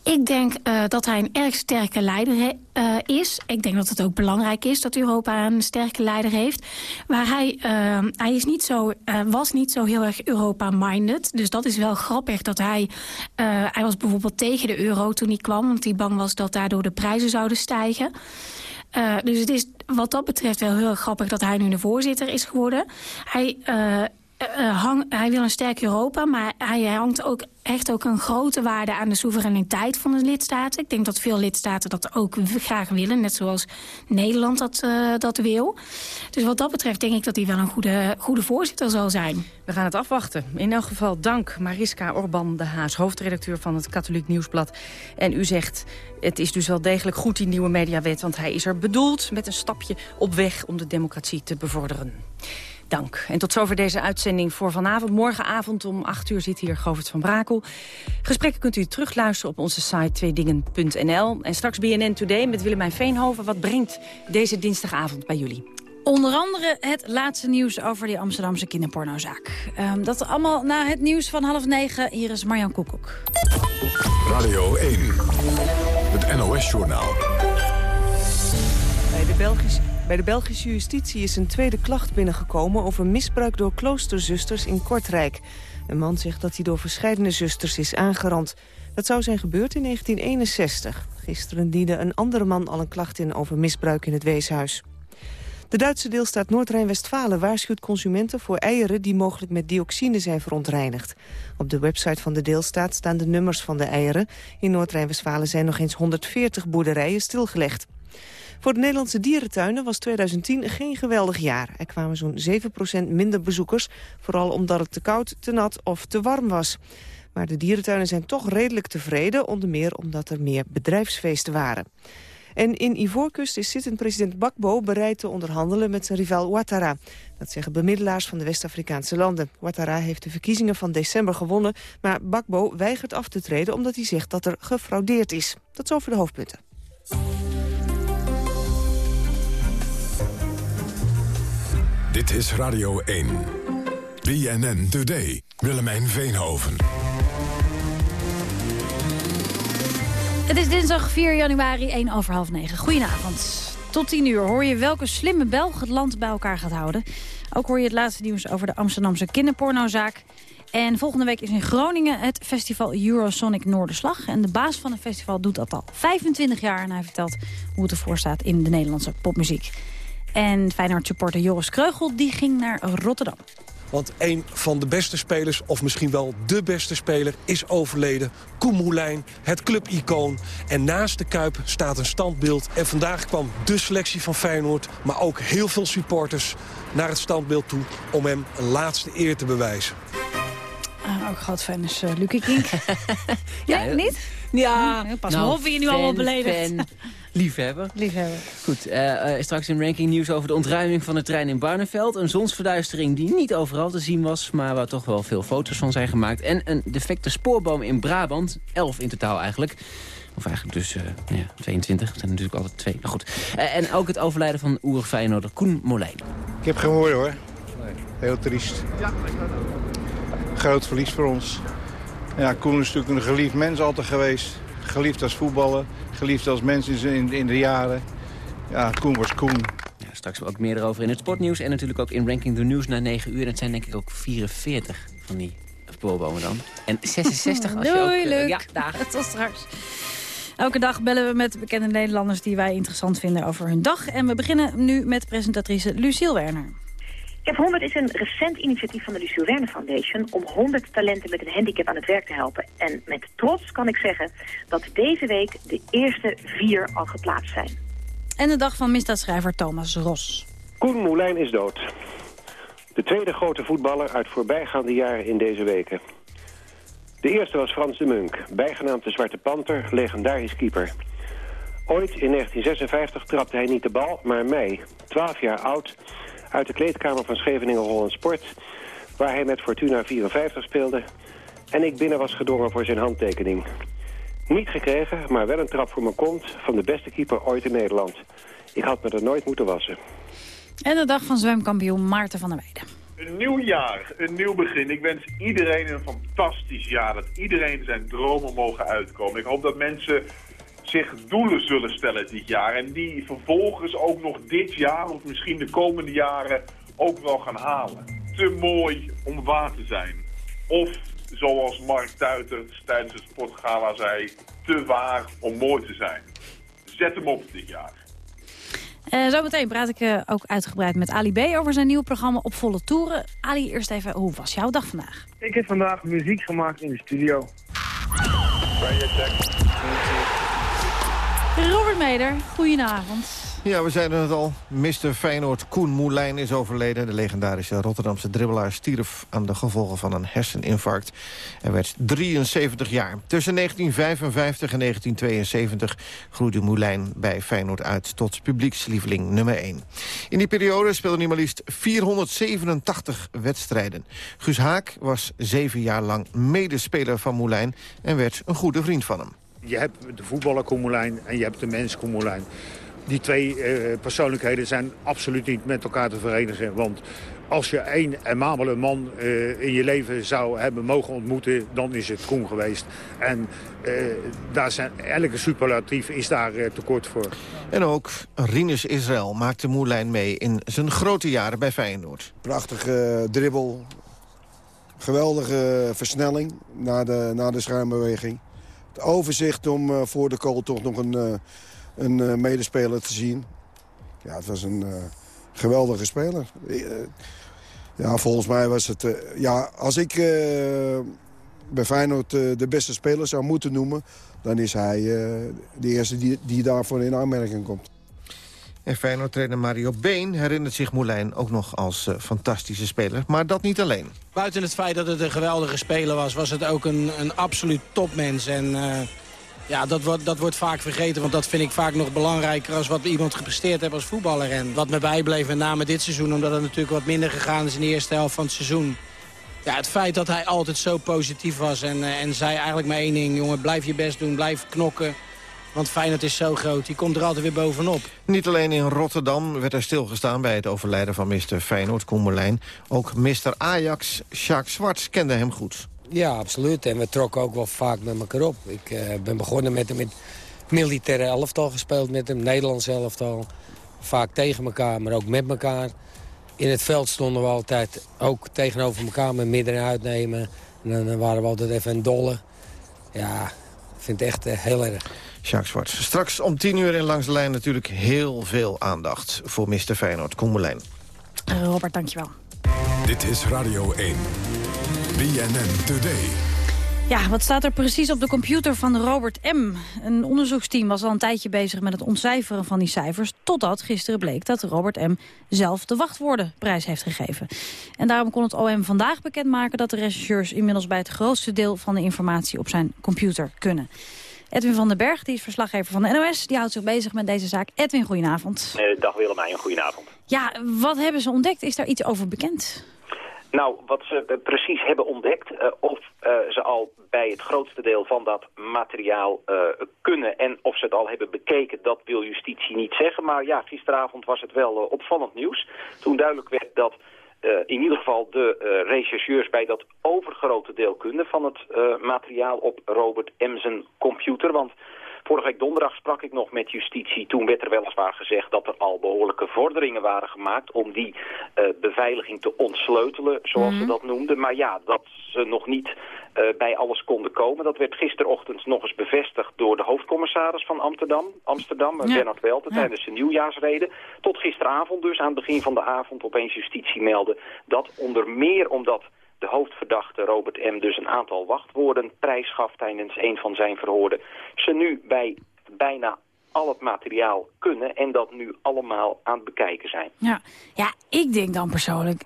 Ik denk uh, dat hij een erg sterke leider uh, is. Ik denk dat het ook belangrijk is dat Europa een sterke leider heeft. Maar hij, uh, hij is niet zo, was niet zo heel erg Europa-minded. Dus dat is wel grappig dat hij... hij was bijvoorbeeld tegen de euro toen hij kwam... want hij bang was dat daardoor de prijzen zouden stijgen. Dus het is wat dat betreft wel heel grappig dat hij nu de voorzitter is geworden. Hij... Uh, hang, hij wil een sterk Europa, maar hij hangt ook echt ook een grote waarde aan de soevereiniteit van de lidstaten. Ik denk dat veel lidstaten dat ook graag willen, net zoals Nederland dat, uh, dat wil. Dus wat dat betreft denk ik dat hij wel een goede, goede voorzitter zal zijn. We gaan het afwachten. In elk geval dank Mariska Orban de Haas, hoofdredacteur van het Katholiek Nieuwsblad. En u zegt, het is dus wel degelijk goed die nieuwe mediawet, want hij is er bedoeld met een stapje op weg om de democratie te bevorderen. Dank. En tot zover deze uitzending voor vanavond. Morgenavond om 8 uur zit hier Govert van Brakel. Gesprekken kunt u terugluisteren op onze site tweedingen.nl. En straks BNN Today met Willemijn Veenhoven. Wat brengt deze dinsdagavond bij jullie? Onder andere het laatste nieuws over die Amsterdamse kinderpornozaak. Um, dat allemaal na het nieuws van half negen. Hier is Marjan Koekoek. Radio 1, het NOS-journaal. Bij de Belgische bij de Belgische justitie is een tweede klacht binnengekomen... over misbruik door kloosterzusters in Kortrijk. Een man zegt dat hij door verscheidene zusters is aangerand. Dat zou zijn gebeurd in 1961. Gisteren diende een andere man al een klacht in over misbruik in het weeshuis. De Duitse deelstaat Noord-Rijn-Westfalen waarschuwt consumenten voor eieren die mogelijk met dioxine zijn verontreinigd. Op de website van de deelstaat staan de nummers van de eieren. In Noord-Rijn-Westfalen zijn nog eens 140 boerderijen stilgelegd. Voor de Nederlandse dierentuinen was 2010 geen geweldig jaar. Er kwamen zo'n 7% minder bezoekers, vooral omdat het te koud, te nat of te warm was. Maar de dierentuinen zijn toch redelijk tevreden, onder meer omdat er meer bedrijfsfeesten waren. En in Ivoorkust is zittend president Bakbo bereid te onderhandelen met zijn rivaal Ouattara. Dat zeggen bemiddelaars van de West-Afrikaanse landen. Ouattara heeft de verkiezingen van december gewonnen, maar Bakbo weigert af te treden omdat hij zegt dat er gefraudeerd is. Tot zover de hoofdpunten. Dit is Radio 1. BNN Today. Willemijn Veenhoven. Het is dinsdag 4 januari, 1 over half 9. Goedenavond. Tot 10 uur hoor je welke slimme Belg het land bij elkaar gaat houden. Ook hoor je het laatste nieuws over de Amsterdamse kinderpornozaak. En volgende week is in Groningen het festival Eurosonic Noorderslag. En de baas van het festival doet dat al 25 jaar. En hij vertelt hoe het ervoor staat in de Nederlandse popmuziek. En Feyenoord-supporter Joris Kreugel die ging naar Rotterdam. Want een van de beste spelers, of misschien wel de beste speler, is overleden. Koen Moulijn, het clubicoon. En naast de Kuip staat een standbeeld. En vandaag kwam de selectie van Feyenoord, maar ook heel veel supporters... naar het standbeeld toe om hem een laatste eer te bewijzen. Uh, ook groot fan is uh, Lucie Kink. ja, niet? Ja, pas nou, op, je nu allemaal beledigd. Liefhebber. Liefhebber. Goed, uh, straks in ranking nieuws over de ontruiming van de trein in Barneveld. Een zonsverduistering die niet overal te zien was, maar waar toch wel veel foto's van zijn gemaakt. En een defecte spoorboom in Brabant, 11 in totaal eigenlijk. Of eigenlijk dus uh, ja, 22, dat zijn natuurlijk altijd twee. Maar goed. Uh, en ook het overlijden van oer Feyenoorder Koen Molijn. Ik heb gehoord hoor. Heel triest. Ja, Groot verlies voor ons. Ja, Koen is natuurlijk een geliefd mens altijd geweest. Geliefd als voetballer, geliefd als mens in, in de jaren. Ja, Koen was Koen. Ja, straks ook meer erover in het sportnieuws. En natuurlijk ook in Ranking the News na 9 uur. Dat zijn denk ik ook 44 van die spoorbomen dan. En 66 als je ook... Uh, leuk. Ja, dagen. Tot straks. Elke dag bellen we met bekende Nederlanders die wij interessant vinden over hun dag. En we beginnen nu met presentatrice Lucille Werner. Cap 100 is een recent initiatief van de Lucie Werner Foundation... om 100 talenten met een handicap aan het werk te helpen. En met trots kan ik zeggen dat deze week de eerste vier al geplaatst zijn. En de dag van misdaadschrijver Thomas Ros. Koen Moulijn is dood. De tweede grote voetballer uit voorbijgaande jaren in deze weken. De eerste was Frans de Munk, bijgenaamd de Zwarte Panter, legendarisch keeper. Ooit in 1956 trapte hij niet de bal, maar mij, 12 jaar oud uit de kleedkamer van Scheveningen Holland Sport... waar hij met Fortuna 54 speelde... en ik binnen was gedrongen voor zijn handtekening. Niet gekregen, maar wel een trap voor mijn kont... van de beste keeper ooit in Nederland. Ik had me er nooit moeten wassen. En de dag van zwemkampioen Maarten van der Weijden. Een nieuw jaar, een nieuw begin. Ik wens iedereen een fantastisch jaar. Dat iedereen zijn dromen mogen uitkomen. Ik hoop dat mensen zich doelen zullen stellen dit jaar. En die vervolgens ook nog dit jaar of misschien de komende jaren ook wel gaan halen. Te mooi om waar te zijn. Of zoals Mark Tuiter tijdens het sportgala zei, te waar om mooi te zijn. Zet hem op dit jaar. Uh, zometeen praat ik uh, ook uitgebreid met Ali B. over zijn nieuwe programma Op Volle Toeren. Ali, eerst even, hoe was jouw dag vandaag? Ik heb vandaag muziek gemaakt in de studio. Goedenavond. Ja, we zeiden het al. Mr. Feyenoord Koen Moulijn is overleden. De legendarische Rotterdamse dribbelaar stierf aan de gevolgen van een herseninfarct. Hij werd 73 jaar. Tussen 1955 en 1972 groeide Moulijn bij Feyenoord uit... tot publiekslieveling nummer 1. In die periode speelde hij maar liefst 487 wedstrijden. Guus Haak was zeven jaar lang medespeler van Moulijn... en werd een goede vriend van hem. Je hebt de voetballer Koen Moulijn en je hebt de mens Koen Moulijn die twee uh, persoonlijkheden zijn absoluut niet met elkaar te verenigen. Want als je één amabele man uh, in je leven zou hebben mogen ontmoeten... dan is het Koen geweest. En uh, daar zijn, elke superlatief is daar tekort voor. En ook Rinus Israël maakte Moulijn mee in zijn grote jaren bij Feyenoord. Prachtige dribbel. Geweldige versnelling na de, na de schuimbeweging. Het overzicht om voor de kool toch nog een een uh, medespeler te zien. Ja, het was een geweldige speler. Ja, volgens mij was het... ja, als ik bij Feyenoord de beste speler zou moeten noemen... dan is hij de eerste die, die daarvoor in aanmerking komt. En Feyenoord-trainer Mario Been herinnert zich Moulijn ook nog als fantastische speler. Maar dat niet alleen. Buiten het feit dat het een geweldige speler was... was het ook een, een absoluut topmens. En ja, dat wordt, dat wordt vaak vergeten, want dat vind ik vaak nog belangrijker... als wat iemand gepresteerd heeft als voetballer. En wat me bijbleef, met name dit seizoen, omdat het natuurlijk wat minder gegaan is... in de eerste helft van het seizoen. Ja, het feit dat hij altijd zo positief was en, uh, en zei eigenlijk maar één ding... jongen, blijf je best doen, blijf knokken. Want Feyenoord is zo groot, die komt er altijd weer bovenop. Niet alleen in Rotterdam werd er stilgestaan bij het overlijden van Mr. Feyenoord, Koemerlijn. Ook Mr. Ajax, Jacques Zwarts, kende hem goed. Ja, absoluut. En we trokken ook wel vaak met elkaar op. Ik uh, ben begonnen met hem in militaire elftal gespeeld met hem, Nederlands elftal. Vaak tegen elkaar, maar ook met elkaar. In het veld stonden we altijd ook tegenover elkaar met midden en uitnemen. En dan waren we altijd even een dolle. Ja, ik vind het echt uh, heel erg. Jacques Zwarts. Straks om tien uur in Langs de Lijn natuurlijk heel veel aandacht voor Mr. Feyenoord, Koemelijn. Robert, dankjewel. Dit is Radio 1. BNN Today. Ja, wat staat er precies op de computer van Robert M? Een onderzoeksteam was al een tijdje bezig met het ontcijferen van die cijfers... totdat gisteren bleek dat Robert M. zelf de wachtwoordenprijs heeft gegeven. En daarom kon het OM vandaag bekendmaken dat de rechercheurs... inmiddels bij het grootste deel van de informatie op zijn computer kunnen. Edwin van den Berg, die is verslaggever van de NOS, die houdt zich bezig met deze zaak. Edwin, goedenavond. Uh, dag Willemijn, goedenavond. Ja, wat hebben ze ontdekt? Is daar iets over bekend? Nou, wat ze eh, precies hebben ontdekt, uh, of uh, ze al bij het grootste deel van dat materiaal uh, kunnen en of ze het al hebben bekeken, dat wil justitie niet zeggen. Maar ja, gisteravond was het wel opvallend nieuws. Toen duidelijk werd dat in ieder geval de rechercheurs bij dat overgrote deel kunnen van het materiaal op Robert Emsen computer. Want Vorige week donderdag sprak ik nog met justitie. Toen werd er weliswaar gezegd dat er al behoorlijke vorderingen waren gemaakt... om die uh, beveiliging te ontsleutelen, zoals mm ze dat noemden. Maar ja, dat ze nog niet uh, bij alles konden komen. Dat werd gisterochtend nog eens bevestigd door de hoofdcommissaris van Amsterdam, Amsterdam ja. Bernard Welten, ja. tijdens de nieuwjaarsreden. Tot gisteravond dus, aan het begin van de avond, opeens justitie meldde... dat onder meer omdat de hoofdverdachte Robert M. dus een aantal wachtwoorden prijs gaf tijdens een van zijn verhoorden. Ze nu bij bijna al het materiaal kunnen en dat nu allemaal aan het bekijken zijn. Ja, ja ik denk dan persoonlijk,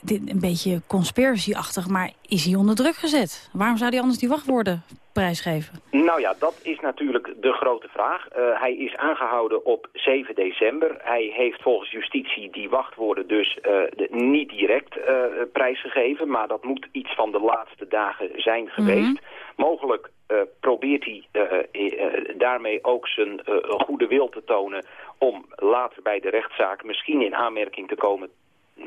dit een beetje conspiracy-achtig, maar is hij onder druk gezet? Waarom zou hij anders die wachtwoorden prijsgeven? Nou ja, dat is natuurlijk de grote vraag. Uh, hij is aangehouden op 7 december. Hij heeft volgens justitie die wachtwoorden dus uh, de, niet direct uh, prijsgegeven, maar dat moet iets van de laatste dagen zijn geweest. Mm -hmm. Mogelijk probeert hij daarmee ook zijn goede wil te tonen om later bij de rechtszaak misschien in aanmerking te komen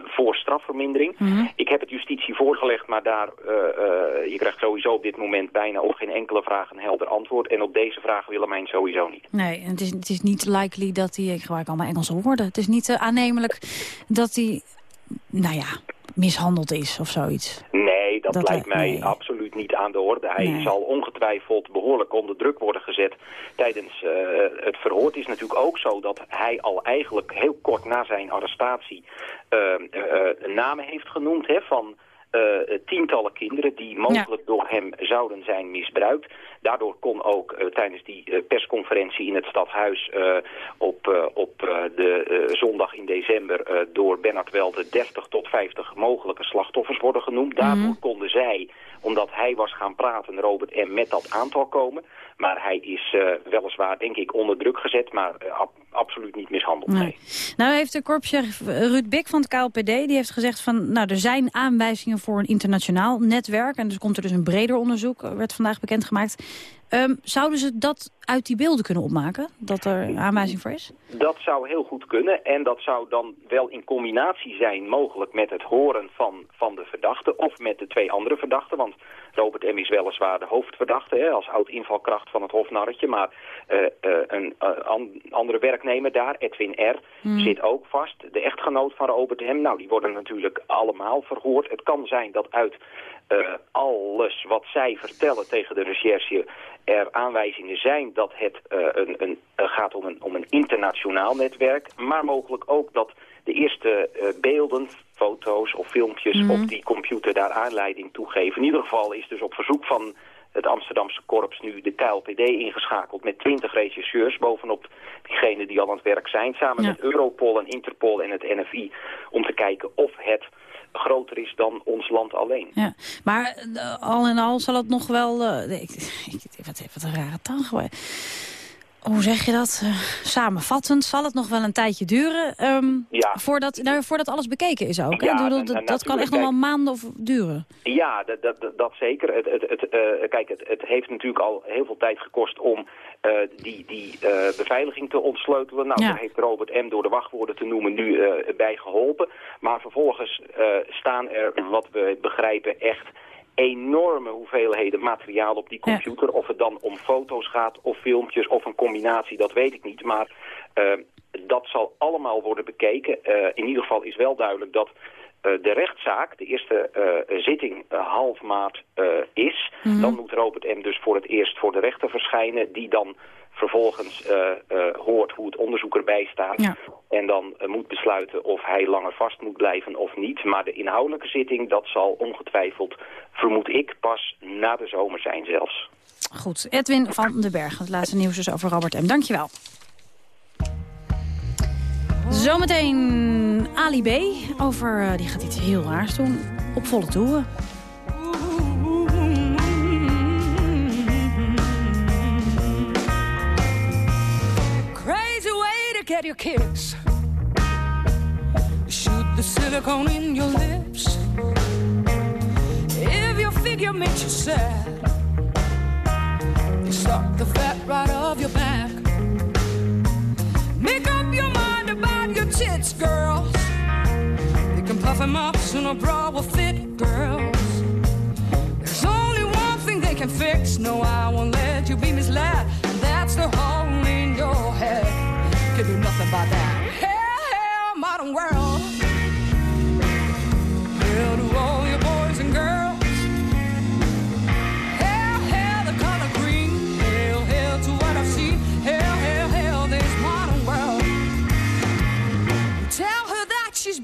voor strafvermindering. Mm -hmm. Ik heb het justitie voorgelegd, maar daar, uh, uh, je krijgt sowieso op dit moment bijna op geen enkele vraag een helder antwoord. En op deze vraag Willemijn sowieso niet. Nee, het is, het is niet likely dat hij, ik gebruik allemaal Engelse woorden, het is niet uh, aannemelijk dat hij, nou ja, mishandeld is of zoiets. Nee, dat, dat lijkt mij nee. absoluut niet aan de orde. Hij zal ongetwijfeld behoorlijk onder druk worden gezet tijdens het verhoor. Het is natuurlijk ook zo dat hij al eigenlijk heel kort na zijn arrestatie namen heeft genoemd hè, van... Uh, tientallen kinderen die mogelijk door hem zouden zijn misbruikt. Daardoor kon ook uh, tijdens die uh, persconferentie in het stadhuis op, op de zondag in december door Bernard Welde 30 tot 50 mogelijke slachtoffers worden genoemd. Daardoor mm konden zij, omdat hij was gaan praten, Robert M. met dat aantal komen. Maar hij is weliswaar, denk ik, onder druk gezet, maar absoluut niet mishandeld. Nee. Nou heeft de korpschef Ruud Bik van het KLPD, die heeft gezegd van, nou er zijn aanwijzingen voor een internationaal netwerk. En dus komt er dus een breder onderzoek, werd vandaag bekendgemaakt. Um, zouden ze dat uit die beelden kunnen opmaken? Dat er aanwijzing voor is? Dat zou heel goed kunnen. En dat zou dan wel in combinatie zijn mogelijk met het horen van, van de verdachte. Of met de twee andere verdachten. Want Robert M. is weliswaar de hoofdverdachte hè, als oud-invalkracht van het Hofnarretje. Maar uh, uh, een uh, andere werknemer daar, Edwin R., hmm. zit ook vast. De echtgenoot van Robert M. Nou, die worden natuurlijk allemaal verhoord. Het kan zijn dat uit alles wat zij vertellen tegen de recherche er aanwijzingen zijn dat het uh, een, een, gaat om een, om een internationaal netwerk. Maar mogelijk ook dat de eerste uh, beelden, foto's of filmpjes mm. op die computer daar aanleiding toe geven. In ieder geval is dus op verzoek van het Amsterdamse korps nu de KLPD ingeschakeld met twintig regisseurs bovenop diegenen die al aan het werk zijn. Samen ja. met Europol en Interpol en het NFI om te kijken of het groter is dan ons land alleen. Ja, maar uh, al in al zal het nog wel... Uh, ik, wat, wat een rare taal gewoon. Hoe zeg je dat? Uh, samenvattend zal het nog wel een tijdje duren um, ja. voordat, nou, voordat alles bekeken is ook. Ja, dat, dat, dat kan echt nog wel maanden of duren. Ja, dat, dat, dat zeker. Het, het, het, kijk, het, het heeft natuurlijk al heel veel tijd gekost om uh, die, die beveiliging te ontsleutelen. Nou, ja. daar heeft Robert M. door de wachtwoorden te noemen nu bij geholpen. Maar vervolgens staan er, wat we begrijpen, echt enorme hoeveelheden materiaal op die computer. Of het dan om foto's gaat of filmpjes of een combinatie, dat weet ik niet. Maar uh, dat zal allemaal worden bekeken. Uh, in ieder geval is wel duidelijk dat uh, de rechtszaak, de eerste zitting half maart is. Mm -hmm. Dan moet Robert M. dus voor het eerst voor de rechter verschijnen... die dan vervolgens uh, uh, hoort hoe het onderzoek erbij staat. Ja. En dan uh, moet besluiten of hij langer vast moet blijven of niet. Maar de inhoudelijke zitting, dat zal ongetwijfeld, vermoed ik, pas na de zomer zijn zelfs. Goed, Edwin van den Berg, het laatste nieuws is over Robert M. Dankjewel. Zometeen Ali B. Over, die gaat iets heel raars doen. Op volle toeren. get your kicks. Shoot the silicone in your lips. If your figure makes you sad, you the fat right off your back. Make up your mind girls. You can puff them up so no bra will fit, girls. There's only one thing they can fix. No, I won't let you be misled. And That's the hole in your head can do nothing about that. Hell, hell, modern world.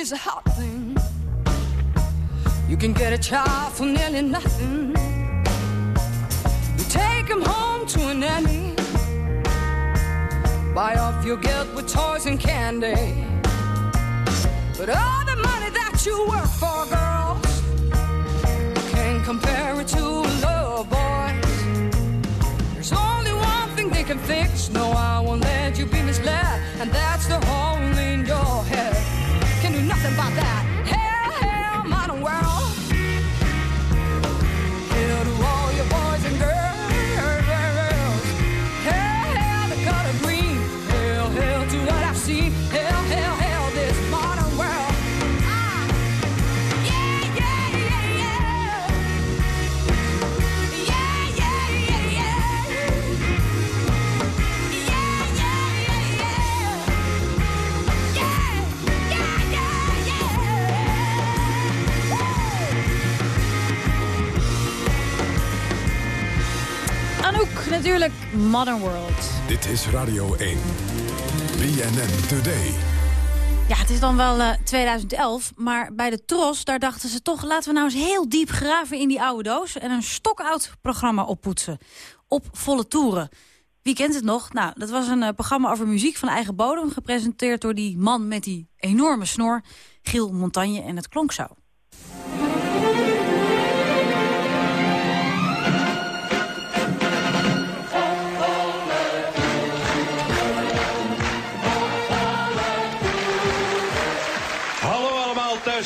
Is a hot thing. You can get a child for nearly nothing. You take him home to a nanny. Buy off your guilt with toys and candy. But all the money that you work for, girls, can't compare it to a love, boys. There's only one thing they can fix. No, I won't let you be misled, and that's the hole natuurlijk Modern World. Dit is Radio 1. BNN Today. Ja, het is dan wel eh, 2011, maar bij de Tros, daar dachten ze toch... laten we nou eens heel diep graven in die oude doos... en een stokoud programma oppoetsen. Op volle toeren. Wie kent het nog? Nou, dat was een eh, programma over muziek van eigen bodem... gepresenteerd door die man met die enorme snor, Giel Montagne. En het klonk zo.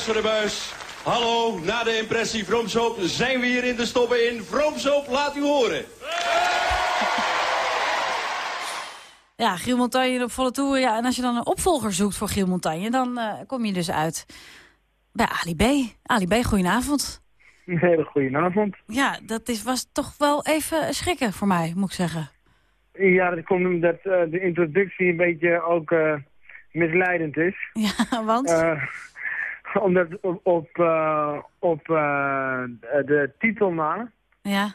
Voor de buis. Hallo, na de impressie Vroomsoop zijn we hier in de stoppen in. Vroomsoop, laat u horen. Ja, Giel Montagne op volle toeren. Ja, en als je dan een opvolger zoekt voor Giel Montagne... dan eh, kom je dus uit bij Ali B. Ali B, goedenavond. Een hele goede avond. Ja, dat is, was toch wel even schrikken voor mij, moet ik zeggen. Ja, dat komt omdat eh, de introductie een beetje ook eh, misleidend is. Ja, want? Omdat op, op, eh, op eh, de titel na Ja.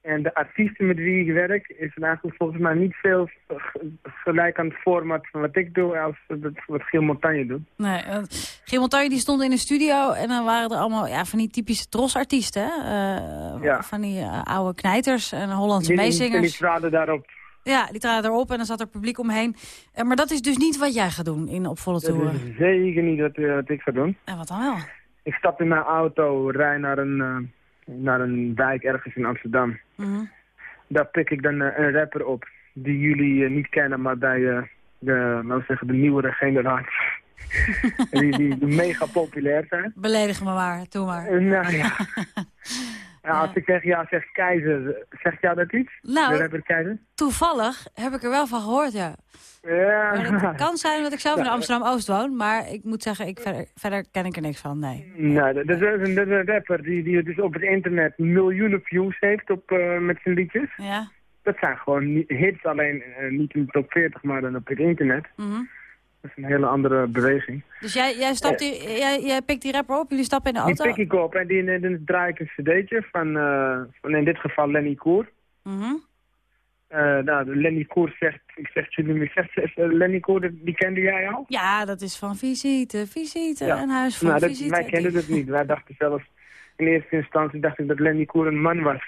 en de artiesten met wie ik werk... is er eigenlijk volgens mij niet veel gelijk aan het format van wat ik doe... als wat Giel Montagne doet. Nee, Giel Montagne die stond in de studio en dan waren er allemaal ja, van die typische trosartiesten. Eh, Ja. Van die oude knijters en Hollandse Die- die- meezingers. Die traden daarop. Ja, die traden erop en dan zat er publiek omheen. Eh, maar dat is dus niet wat jij gaat doen in op volle Dat toeren. is zeker niet wat, eh, wat ik ga doen. En wat dan wel? Ik stap in mijn auto, rij naar een, eh, naar een wijk ergens in Amsterdam. Mhm. Daar pik ik dan een rapper op die jullie niet kennen, maar bij de, laten we zeggen, de nieuwere generatie. die, die, mega populair zijn. Beledig me maar, doe maar. Nou ja. ja. Als ik zeg ja, zeg Keizer, zegt jou dat iets? Nou, de rapper Keizer? Toevallig heb ik er wel van gehoord, ja. Ja. Maar het kan zijn dat ik zelf in. Amsterdam-Oost woon, maar ik moet zeggen, ik verder, verder ken ik er niks van, nee. Nee, dat is een, dat is een rapper die, die dus op het internet miljoenen views heeft op, eh, met zijn liedjes. Ja. Dat zijn gewoon hits, alleen eh, niet in de top 40, maar dan op het internet. Mhm. Dat is een hele andere beweging. Dus jij, jij, stapt die, jij, jij pikt die rapper op, jullie stappen in de Die auto? pik ik op en die, eh, dan draai ik een cd'tje van, eh, van in dit geval Lenny Koer. Mhm. Eh, nou, de Lenny Koer zegt, ik zeg jullie, ik zeg, eh, Lenny Koer, die die kende jij al? Ja, dat is van visite, visite, Ja. een huis van nou, dat, visite. wij kenden het niet. Wij dachten zelfs, in eerste instantie dacht ik dat Lenny Koer een man was.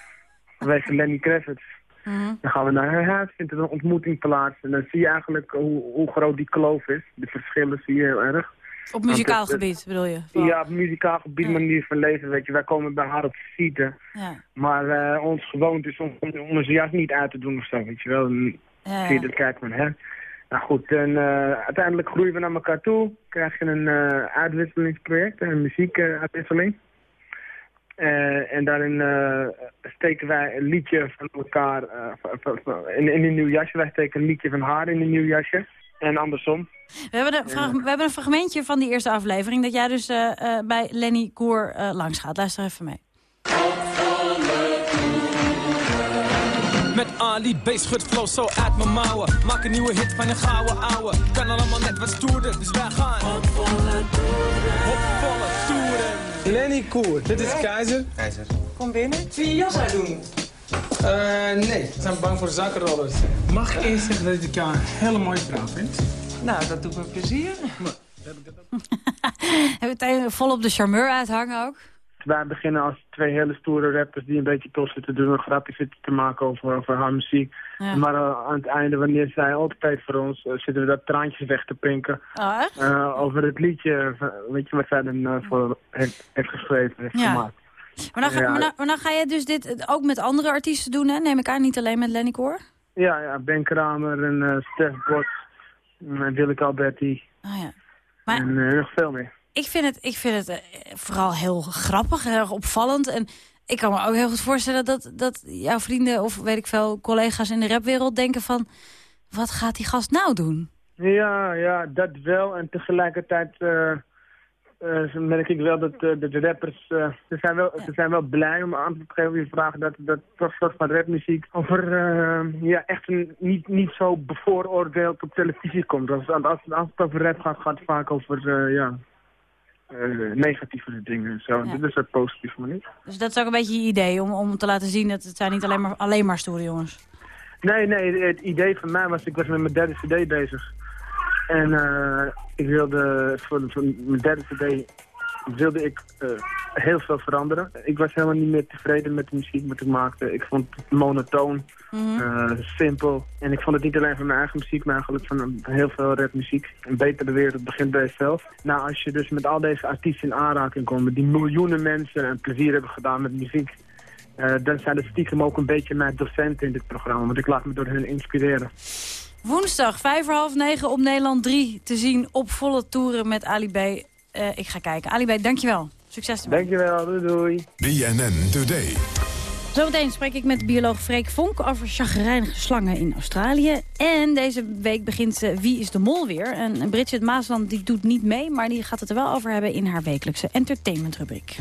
Vanwege Lenny Kravitz. Mhm. Dan gaan we naar haar huis, vindt er een ontmoeting plaats. En dan zie je eigenlijk hoe, hoe groot die kloof is. De verschillen zie je heel erg. Op muzikaal het- gebied, bedoel je? Ja, op muzikaal gebied, manier van leven, weet je. Wij komen bij haar op visite. Ja. Maar eh, ons gewoonte is om, onze jas niet uit te doen of zo, weet je wel. En Ja, zie je dat kijkt van, hè. Nou goed, en eh, uiteindelijk groeien we naar elkaar toe. Krijg je een eh, uitwisselingsproject, een muziekuitwisseling. Eh, en daarin eh, steken wij een liedje van elkaar eh, v- in, in een nieuw jasje. Wij steken een liedje van haar in een nieuw jasje. En andersom. We hebben, een we hebben een fragmentje van die eerste aflevering... dat jij dus eh, eh, bij Lenny Koer eh, langs gaat. Luister even mee. Met Ali B schud flow zo uit mijn mouwen. Maak een nieuwe hit van een gouden ouwe. Kan allemaal net wat stoerder, dus wij gaan. Op volle toeren. Lenny Koer, dit is Keizer. Keizer. Kom binnen. Zie je jas uitdoen? Eh, nee, we zijn bang voor zakkenrollers. Mag ik eerst zeggen dat ik jou een hele mooie vrouw vind? Nou, dat doet me plezier. En meteen volop de charmeur uithangen ook. Wij beginnen als twee hele stoere rappers die een beetje tof zitten te doen. Een grapje zitten te maken over, over haar muziek. Ja. Maar eh, aan het einde, wanneer zij tijd voor ons, eh, zitten we dat traantjes weg te pinken. Oh? Eh, over het liedje, weet je wat zij dan voor heeft, heeft geschreven, heeft Ja. gemaakt. Maar dan, ga, Ja. maar, dan, maar dan ga je dus dit ook met andere artiesten doen, hè? Neem ik aan, niet alleen met Lenny Koor? Ja, ja, Ben Kramer en Stef Bos en Willeke Alberti. Ah, ja. Maar- En nog veel meer. Ik vind het, ik vind het eh, vooral heel grappig, heel erg opvallend. En ik kan me ook heel goed voorstellen dat, dat jouw vrienden of weet ik veel, collega's in de rapwereld denken van... Wat gaat die gast nou doen? Ja, ja, dat wel. En tegelijkertijd eh, eh, merk ik wel dat eh, de, de rappers... ze, zijn wel, ze zijn wel blij om antwoord te geven op je vraag... dat, dat toch soort van rapmuziek over ja, echt een, niet, niet zo bevooroordeeld op televisie komt. Als, als, als het over rap gaat, gaat het vaak over ja, eh, negatieve dingen. en Zo. Ja. Dit is het positief, maar niet. Dus dat is ook een beetje je idee, om, om te laten zien dat het zijn niet alleen maar, alleen maar stoere jongens. Nee, nee, het idee van mij was, ik was met mijn derde cd bezig. En eh, ik wilde, voor, voor mijn derde cd wilde ik eh, heel veel veranderen. Ik was helemaal niet meer tevreden met de muziek wat ik maakte. Ik vond het monotoon, eh, simpel. En ik vond het niet alleen van mijn eigen muziek, maar eigenlijk van heel veel rapmuziek. Een betere wereld begint bij jezelf. Nou, als je dus met al deze artiesten in aanraking komt, die miljoenen mensen een plezier hebben gedaan met muziek... eh, dan zijn de stiekem ook een beetje mijn docenten in dit programma. Want ik laat me door hen inspireren. Woensdag, vijf voor half negen op Nederland 3 te zien op volle toeren met Ali B. Eh, ik ga kijken. Ali B, dankjewel. Succes ermee. Dankjewel, doei doei. BNN Today. Zometeen spreek ik met bioloog Freek Vonk over chagrijnige slangen in Australië. En deze week begint Wie is de Mol weer. En Bridget Maasland die doet niet mee, maar die gaat het er wel over hebben in haar wekelijkse entertainmentrubriek.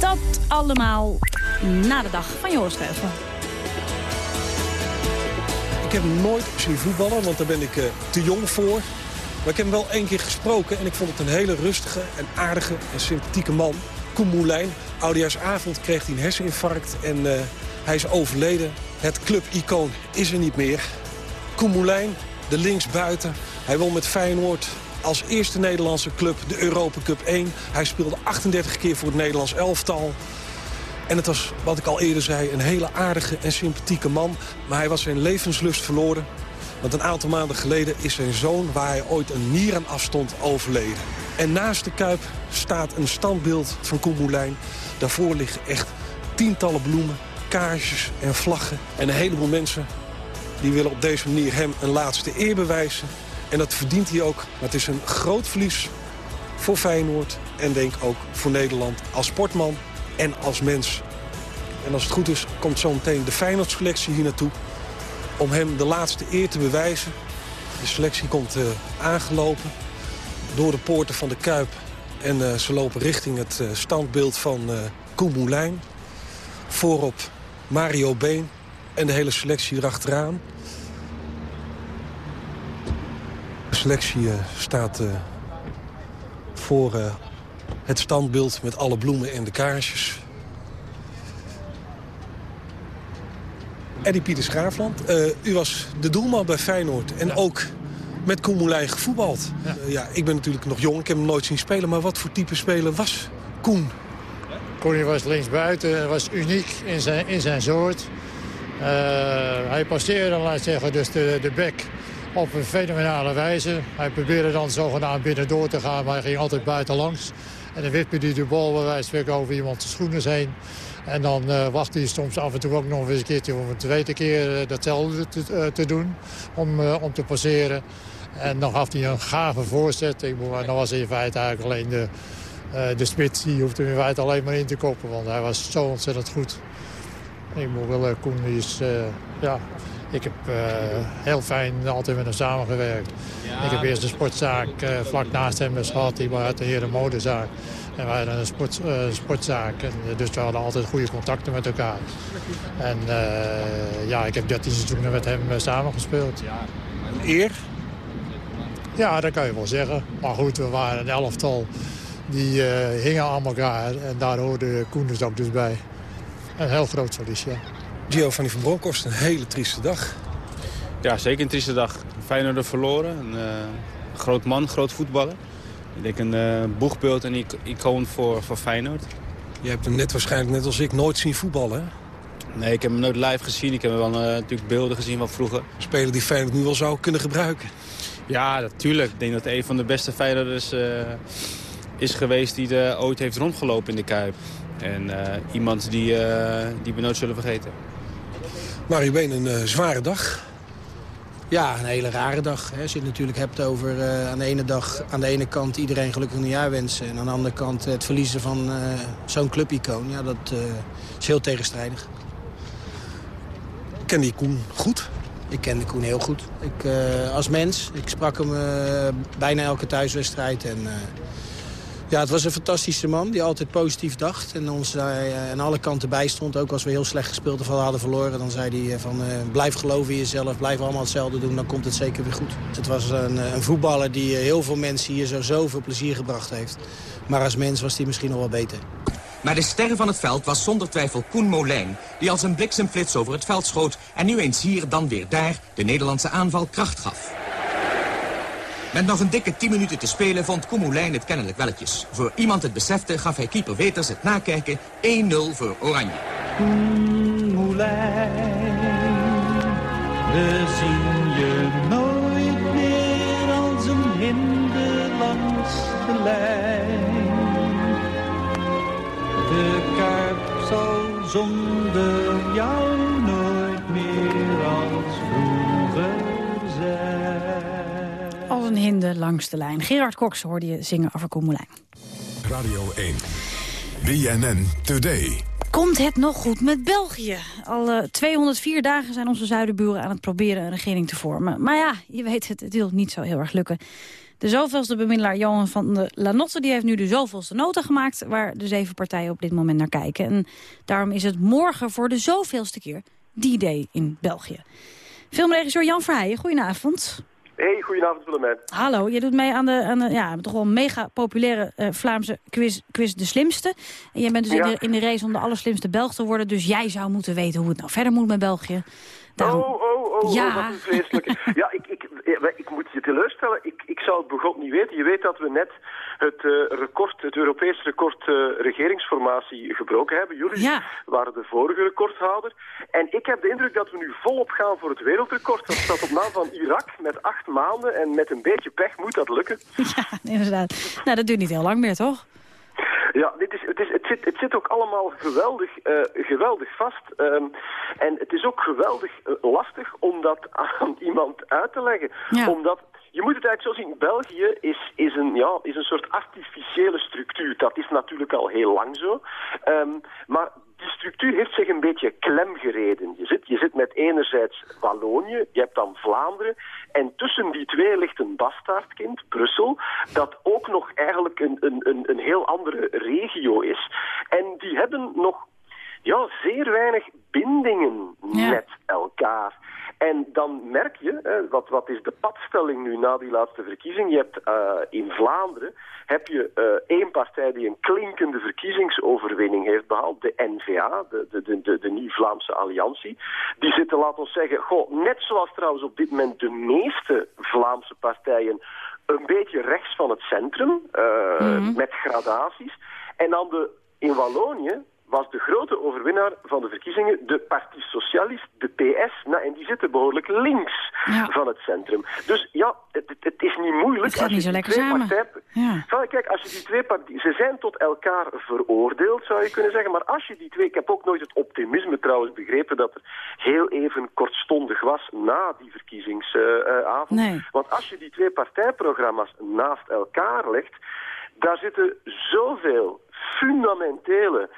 Dat allemaal na de dag van Joris Kreugel. Ik heb nooit zien voetballen, want daar ben ik eh, te jong voor. Maar ik heb hem wel één keer gesproken en ik vond het een hele rustige en aardige en sympathieke man. Koen Moulijn, oudejaarsavond kreeg hij een herseninfarct en eh, hij is overleden. Het clubicoon is er niet meer. Koen Moulijn, de linksbuiten. Hij won met Feyenoord als eerste Nederlandse club de Europa Cup 1. Hij speelde 38 keer voor het Nederlands elftal. En het was, wat ik al eerder zei, een hele aardige en sympathieke man. Maar hij was zijn levenslust verloren. Want een aantal maanden geleden is zijn zoon, waar hij ooit een nier afstond, overleden. En naast de Kuip staat een standbeeld van Koen. Daarvoor liggen echt tientallen bloemen, kaarsjes en vlaggen. En een heleboel mensen die willen op deze manier hem een laatste eer bewijzen. En dat verdient hij ook. Maar het is een groot verlies voor Feyenoord en denk ook voor Nederland als sportman en als mens. En als het goed is, komt zometeen de Feyenoord-selectie hier naartoe... om hem de laatste eer te bewijzen. De selectie komt eh, aangelopen door de poorten van de Kuip. En eh, ze lopen richting het eh, standbeeld van eh Koen Moulijn. Voorop Mario Been en de hele selectie erachteraan. De selectie staat voor het standbeeld met alle bloemen en de kaarsjes. Eddie Pieters Graafland, eh, u was de doelman bij Feyenoord en ook met Koen Moulijn gevoetbald. Ja. ja, ik ben natuurlijk nog jong, ik heb hem nooit zien spelen, maar wat voor type speler was Koen? Koen was linksbuiten, was uniek in zijn, in zijn soort. Uh, hij passeerde, laat ik zeggen, dus de, de bek op een fenomenale wijze. Hij probeerde dan zogenaamd binnendoor te gaan, maar hij ging altijd buitenlangs. En dan wipte hij de bal bij wijze van over iemand de schoenen heen. En dan uh, wachtte hij soms af en toe ook nog eens een keertje om een tweede keer uh, datzelfde te, uh, te doen. Om, om te passeren. En dan gaf hij een gave voorzet. En dan was hij in feite eigenlijk alleen de, de spits. Die hoefde hem in feite alleen maar in te koppen. Want hij was zo ontzettend goed. Ik moet wel, Koen is, ja, ik heb uh, heel fijn altijd met hem samengewerkt. Ja. Ik heb eerst een sportzaak uh, vlak naast hem gehad, die had de heren modezaak. En wij hadden een sport, uh, sportzaak. En, dus we hadden altijd goede contacten met elkaar. En ja, ik heb 13 seizoenen met hem samengespeeld. Ja. Een eer? Ja, dat kan je wel zeggen. Maar goed, we waren een elftal. Die hingen aan elkaar. En daar hoorde Koen dus ook dus bij. Een heel groot verlies, ja. Giovanni van Bronckhorst, een hele trieste dag. Ja, zeker een trieste dag. Feyenoord er verloren. Een uh, groot man, groot voetballer. Ik denk een uh, boegbeeld en icoon voor, voor Feyenoord. Je hebt hem net waarschijnlijk, net als ik, nooit zien voetballen, hè? Nee, ik heb hem nooit live gezien. Ik heb wel uh, natuurlijk beelden gezien van vroeger. Spelen die Feyenoord nu wel zou kunnen gebruiken? Ja, natuurlijk. Ik denk dat een van de beste Feyenoorders is geweest die er ooit heeft rondgelopen in de Kuip. En iemand die, die we nooit zullen vergeten. Mario Been, een zware dag. Ja, een hele rare dag. Hè. Als je het natuurlijk hebt over uh, aan de ene dag aan de ene kant iedereen gelukkig nieuwjaar wensen. En aan de andere kant het verliezen van uh, zo'n clubicoon. Ja, dat is heel tegenstrijdig. Ken je Koen goed? Ik ken Koen heel goed. Ik, als mens. Ik sprak hem bijna elke thuiswedstrijd. En ja, het was een fantastische man die altijd positief dacht. En ons daar uh, aan alle kanten bij stond. Ook als we heel slecht gespeeld of hadden verloren. Dan zei hij van uh, blijf geloven in jezelf. Blijf allemaal hetzelfde doen. Dan komt het zeker weer goed. Het was een, een voetballer die heel veel mensen hier zo zoveel plezier gebracht heeft. Maar als mens was hij misschien nog wel beter. Maar de ster van het veld was zonder twijfel Koen Molijn... die als een bliksemflits over het veld schoot... en nu eens hier, dan weer daar, de Nederlandse aanval kracht gaf. Met nog een dikke 10 minuten te spelen vond Koemoelijn het kennelijk welletjes. Voor iemand het besefte gaf hij keeper Weters het nakijken 1-0 voor Oranje. Koemoelijn, we zien je nooit meer als een hinde langs de lijn. De kaart zal zonder hinde langs de lijn. Gerard Cox hoorde je zingen over Koemelijn. Radio 1. BNN Today. Komt het nog goed met België? Al uh, 204 dagen zijn onze zuidenburen aan het proberen een regering te vormen. Maar ja, je weet het, het wil niet zo heel erg lukken. De zoveelste bemiddelaar Johan van de Lanotte die heeft nu de zoveelste nota gemaakt... waar de zeven partijen op dit moment naar kijken. En daarom is het morgen voor de zoveelste keer die day in België. Filmregisseur Jan Verheijen, goedenavond. Hey, goedenavond Willemijn. Hallo, je doet mee aan de, aan de ja, toch wel mega populaire uh, Vlaamse quiz, quiz De Slimste. En jij bent dus ja. in, de, in, de, race om de allerslimste Belg te worden. Dus jij zou moeten weten hoe het nou verder moet met België. Daarom... Oh, oh, oh, ja. oh, dat is vreselijk. ja, ik, ik, ik moet je teleurstellen. Ik, ik zou het begot niet weten. Je weet dat we net het uh, record, het Europees record uh, regeringsformatie gebroken hebben. Jullie ja. waren de vorige recordhouder. En ik heb de indruk dat we nu volop gaan voor het wereldrecord. Dat staat op naam van Irak met acht maanden. En met een beetje pech moet dat lukken. Ja, inderdaad. Nou, dat duurt niet heel lang meer, toch? Ja, dit is, het, is, het, zit, het zit ook allemaal geweldig, uh, geweldig vast. Um, en het is ook geweldig uh, lastig om dat aan iemand uit te leggen. Ja. Omdat je moet het eigenlijk zo zien, België is, is, een, ja, is een soort artificiële structuur. Dat is natuurlijk al heel lang zo. Um, maar die structuur heeft zich een beetje klem gereden. Je zit, je zit met enerzijds Wallonië, je hebt dan Vlaanderen... en tussen die twee ligt een bastaardkind, Brussel... dat ook nog eigenlijk een, een, een, een heel andere regio is. En die hebben nog ja, zeer weinig bindingen ja. met elkaar. En dan merk je, hè, wat, wat is de padstelling nu na die laatste verkiezing? Je hebt uh, in Vlaanderen heb je uh, één partij die een klinkende verkiezingsoverwinning heeft behaald, de NVA, de, de, de, de, Nieuw-Vlaamse Alliantie. Die zitten, laten we zeggen, goh, net zoals trouwens op dit moment de meeste Vlaamse partijen, een beetje rechts van het centrum, uh, mm -hmm. met gradaties. En dan de, in Wallonië was de grote overwinnaar van de verkiezingen de Parti Socialist, de PS. Nou, en die zitten behoorlijk links ja. van het centrum. Dus ja, het, het, is niet moeilijk. Het niet zo lekker samen. Ja. Van, kijk, als je die twee partijen... Ze zijn tot elkaar veroordeeld, zou je kunnen zeggen. Maar als je die twee... Ik heb ook nooit het optimisme trouwens begrepen dat er heel even kortstondig was na die verkiezingsavond. Uh, nee. Want als je die twee partijprogramma's naast elkaar legt, daar zitten zoveel fundamentele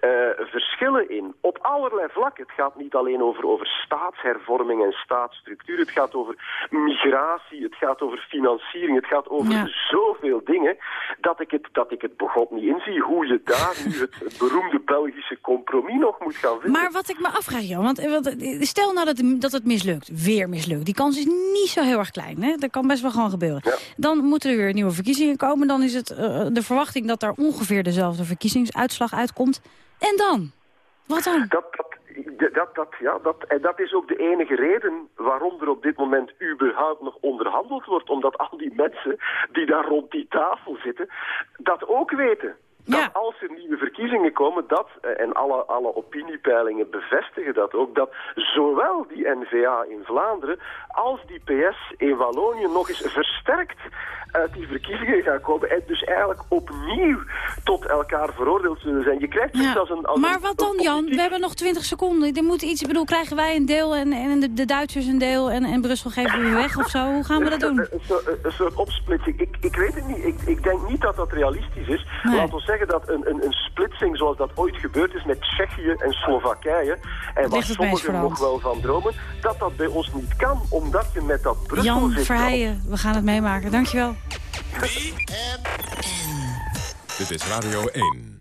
uh, verschillen in. Op allerlei vlakken. Het gaat niet alleen over, over staatshervorming en staatsstructuur. Het gaat over migratie, het gaat over financiering, het gaat over ja. zoveel dingen dat ik, het, dat ik het begot niet inzie hoe je daar nu het, beroemde Belgische compromis nog moet gaan vinden. Maar wat ik me afvraag, Jan, want, want stel nou dat het, dat het mislukt, weer mislukt. Die kans is niet zo heel erg klein, hè? dat kan best wel gewoon gebeuren. Ja. Dan moeten er weer nieuwe verkiezingen komen. Dan is het uh, de verwachting dat daar ongeveer dezelfde verkiezingsuitslag uitkomt. En dan? Wat dan? Dat, dat, dat, dat, ja, dat, en dat is ook de enige reden waarom er op dit moment überhaupt nog onderhandeld wordt. Omdat al die mensen die daar rond die tafel zitten, dat ook weten. Dat als er nieuwe verkiezingen komen, dat, eh, en alle, alle opiniepeilingen bevestigen dat ook, dat zowel die N-VA in Vlaanderen als die PS in Wallonië nog eens versterkt uit die verkiezingen gaan komen en dus eigenlijk opnieuw tot elkaar veroordeeld zullen zijn. Je krijgt het als een... Als Maar wat dan, Jan? We hebben nog 20 seconden. Er moet iets, ik bedoel, krijgen wij een deel en, en de, de Duitsers een deel en, en Brussel geven we weg of zo? Hoe gaan we dat doen? Een, soort- opsplitsing. Ik, ik weet het niet. Ik, ik denk niet dat dat realistisch is. Nee. Zeggen dat een, een, een splitsing zoals dat ooit gebeurd is met Tsjechië en Slowakije, en waar sommigen nog wel van dromen, dat dat bij ons niet kan, omdat je met dat Brussel Jan zit. Verheijen, we gaan het meemaken. Dankjewel. Dit is Radio 1.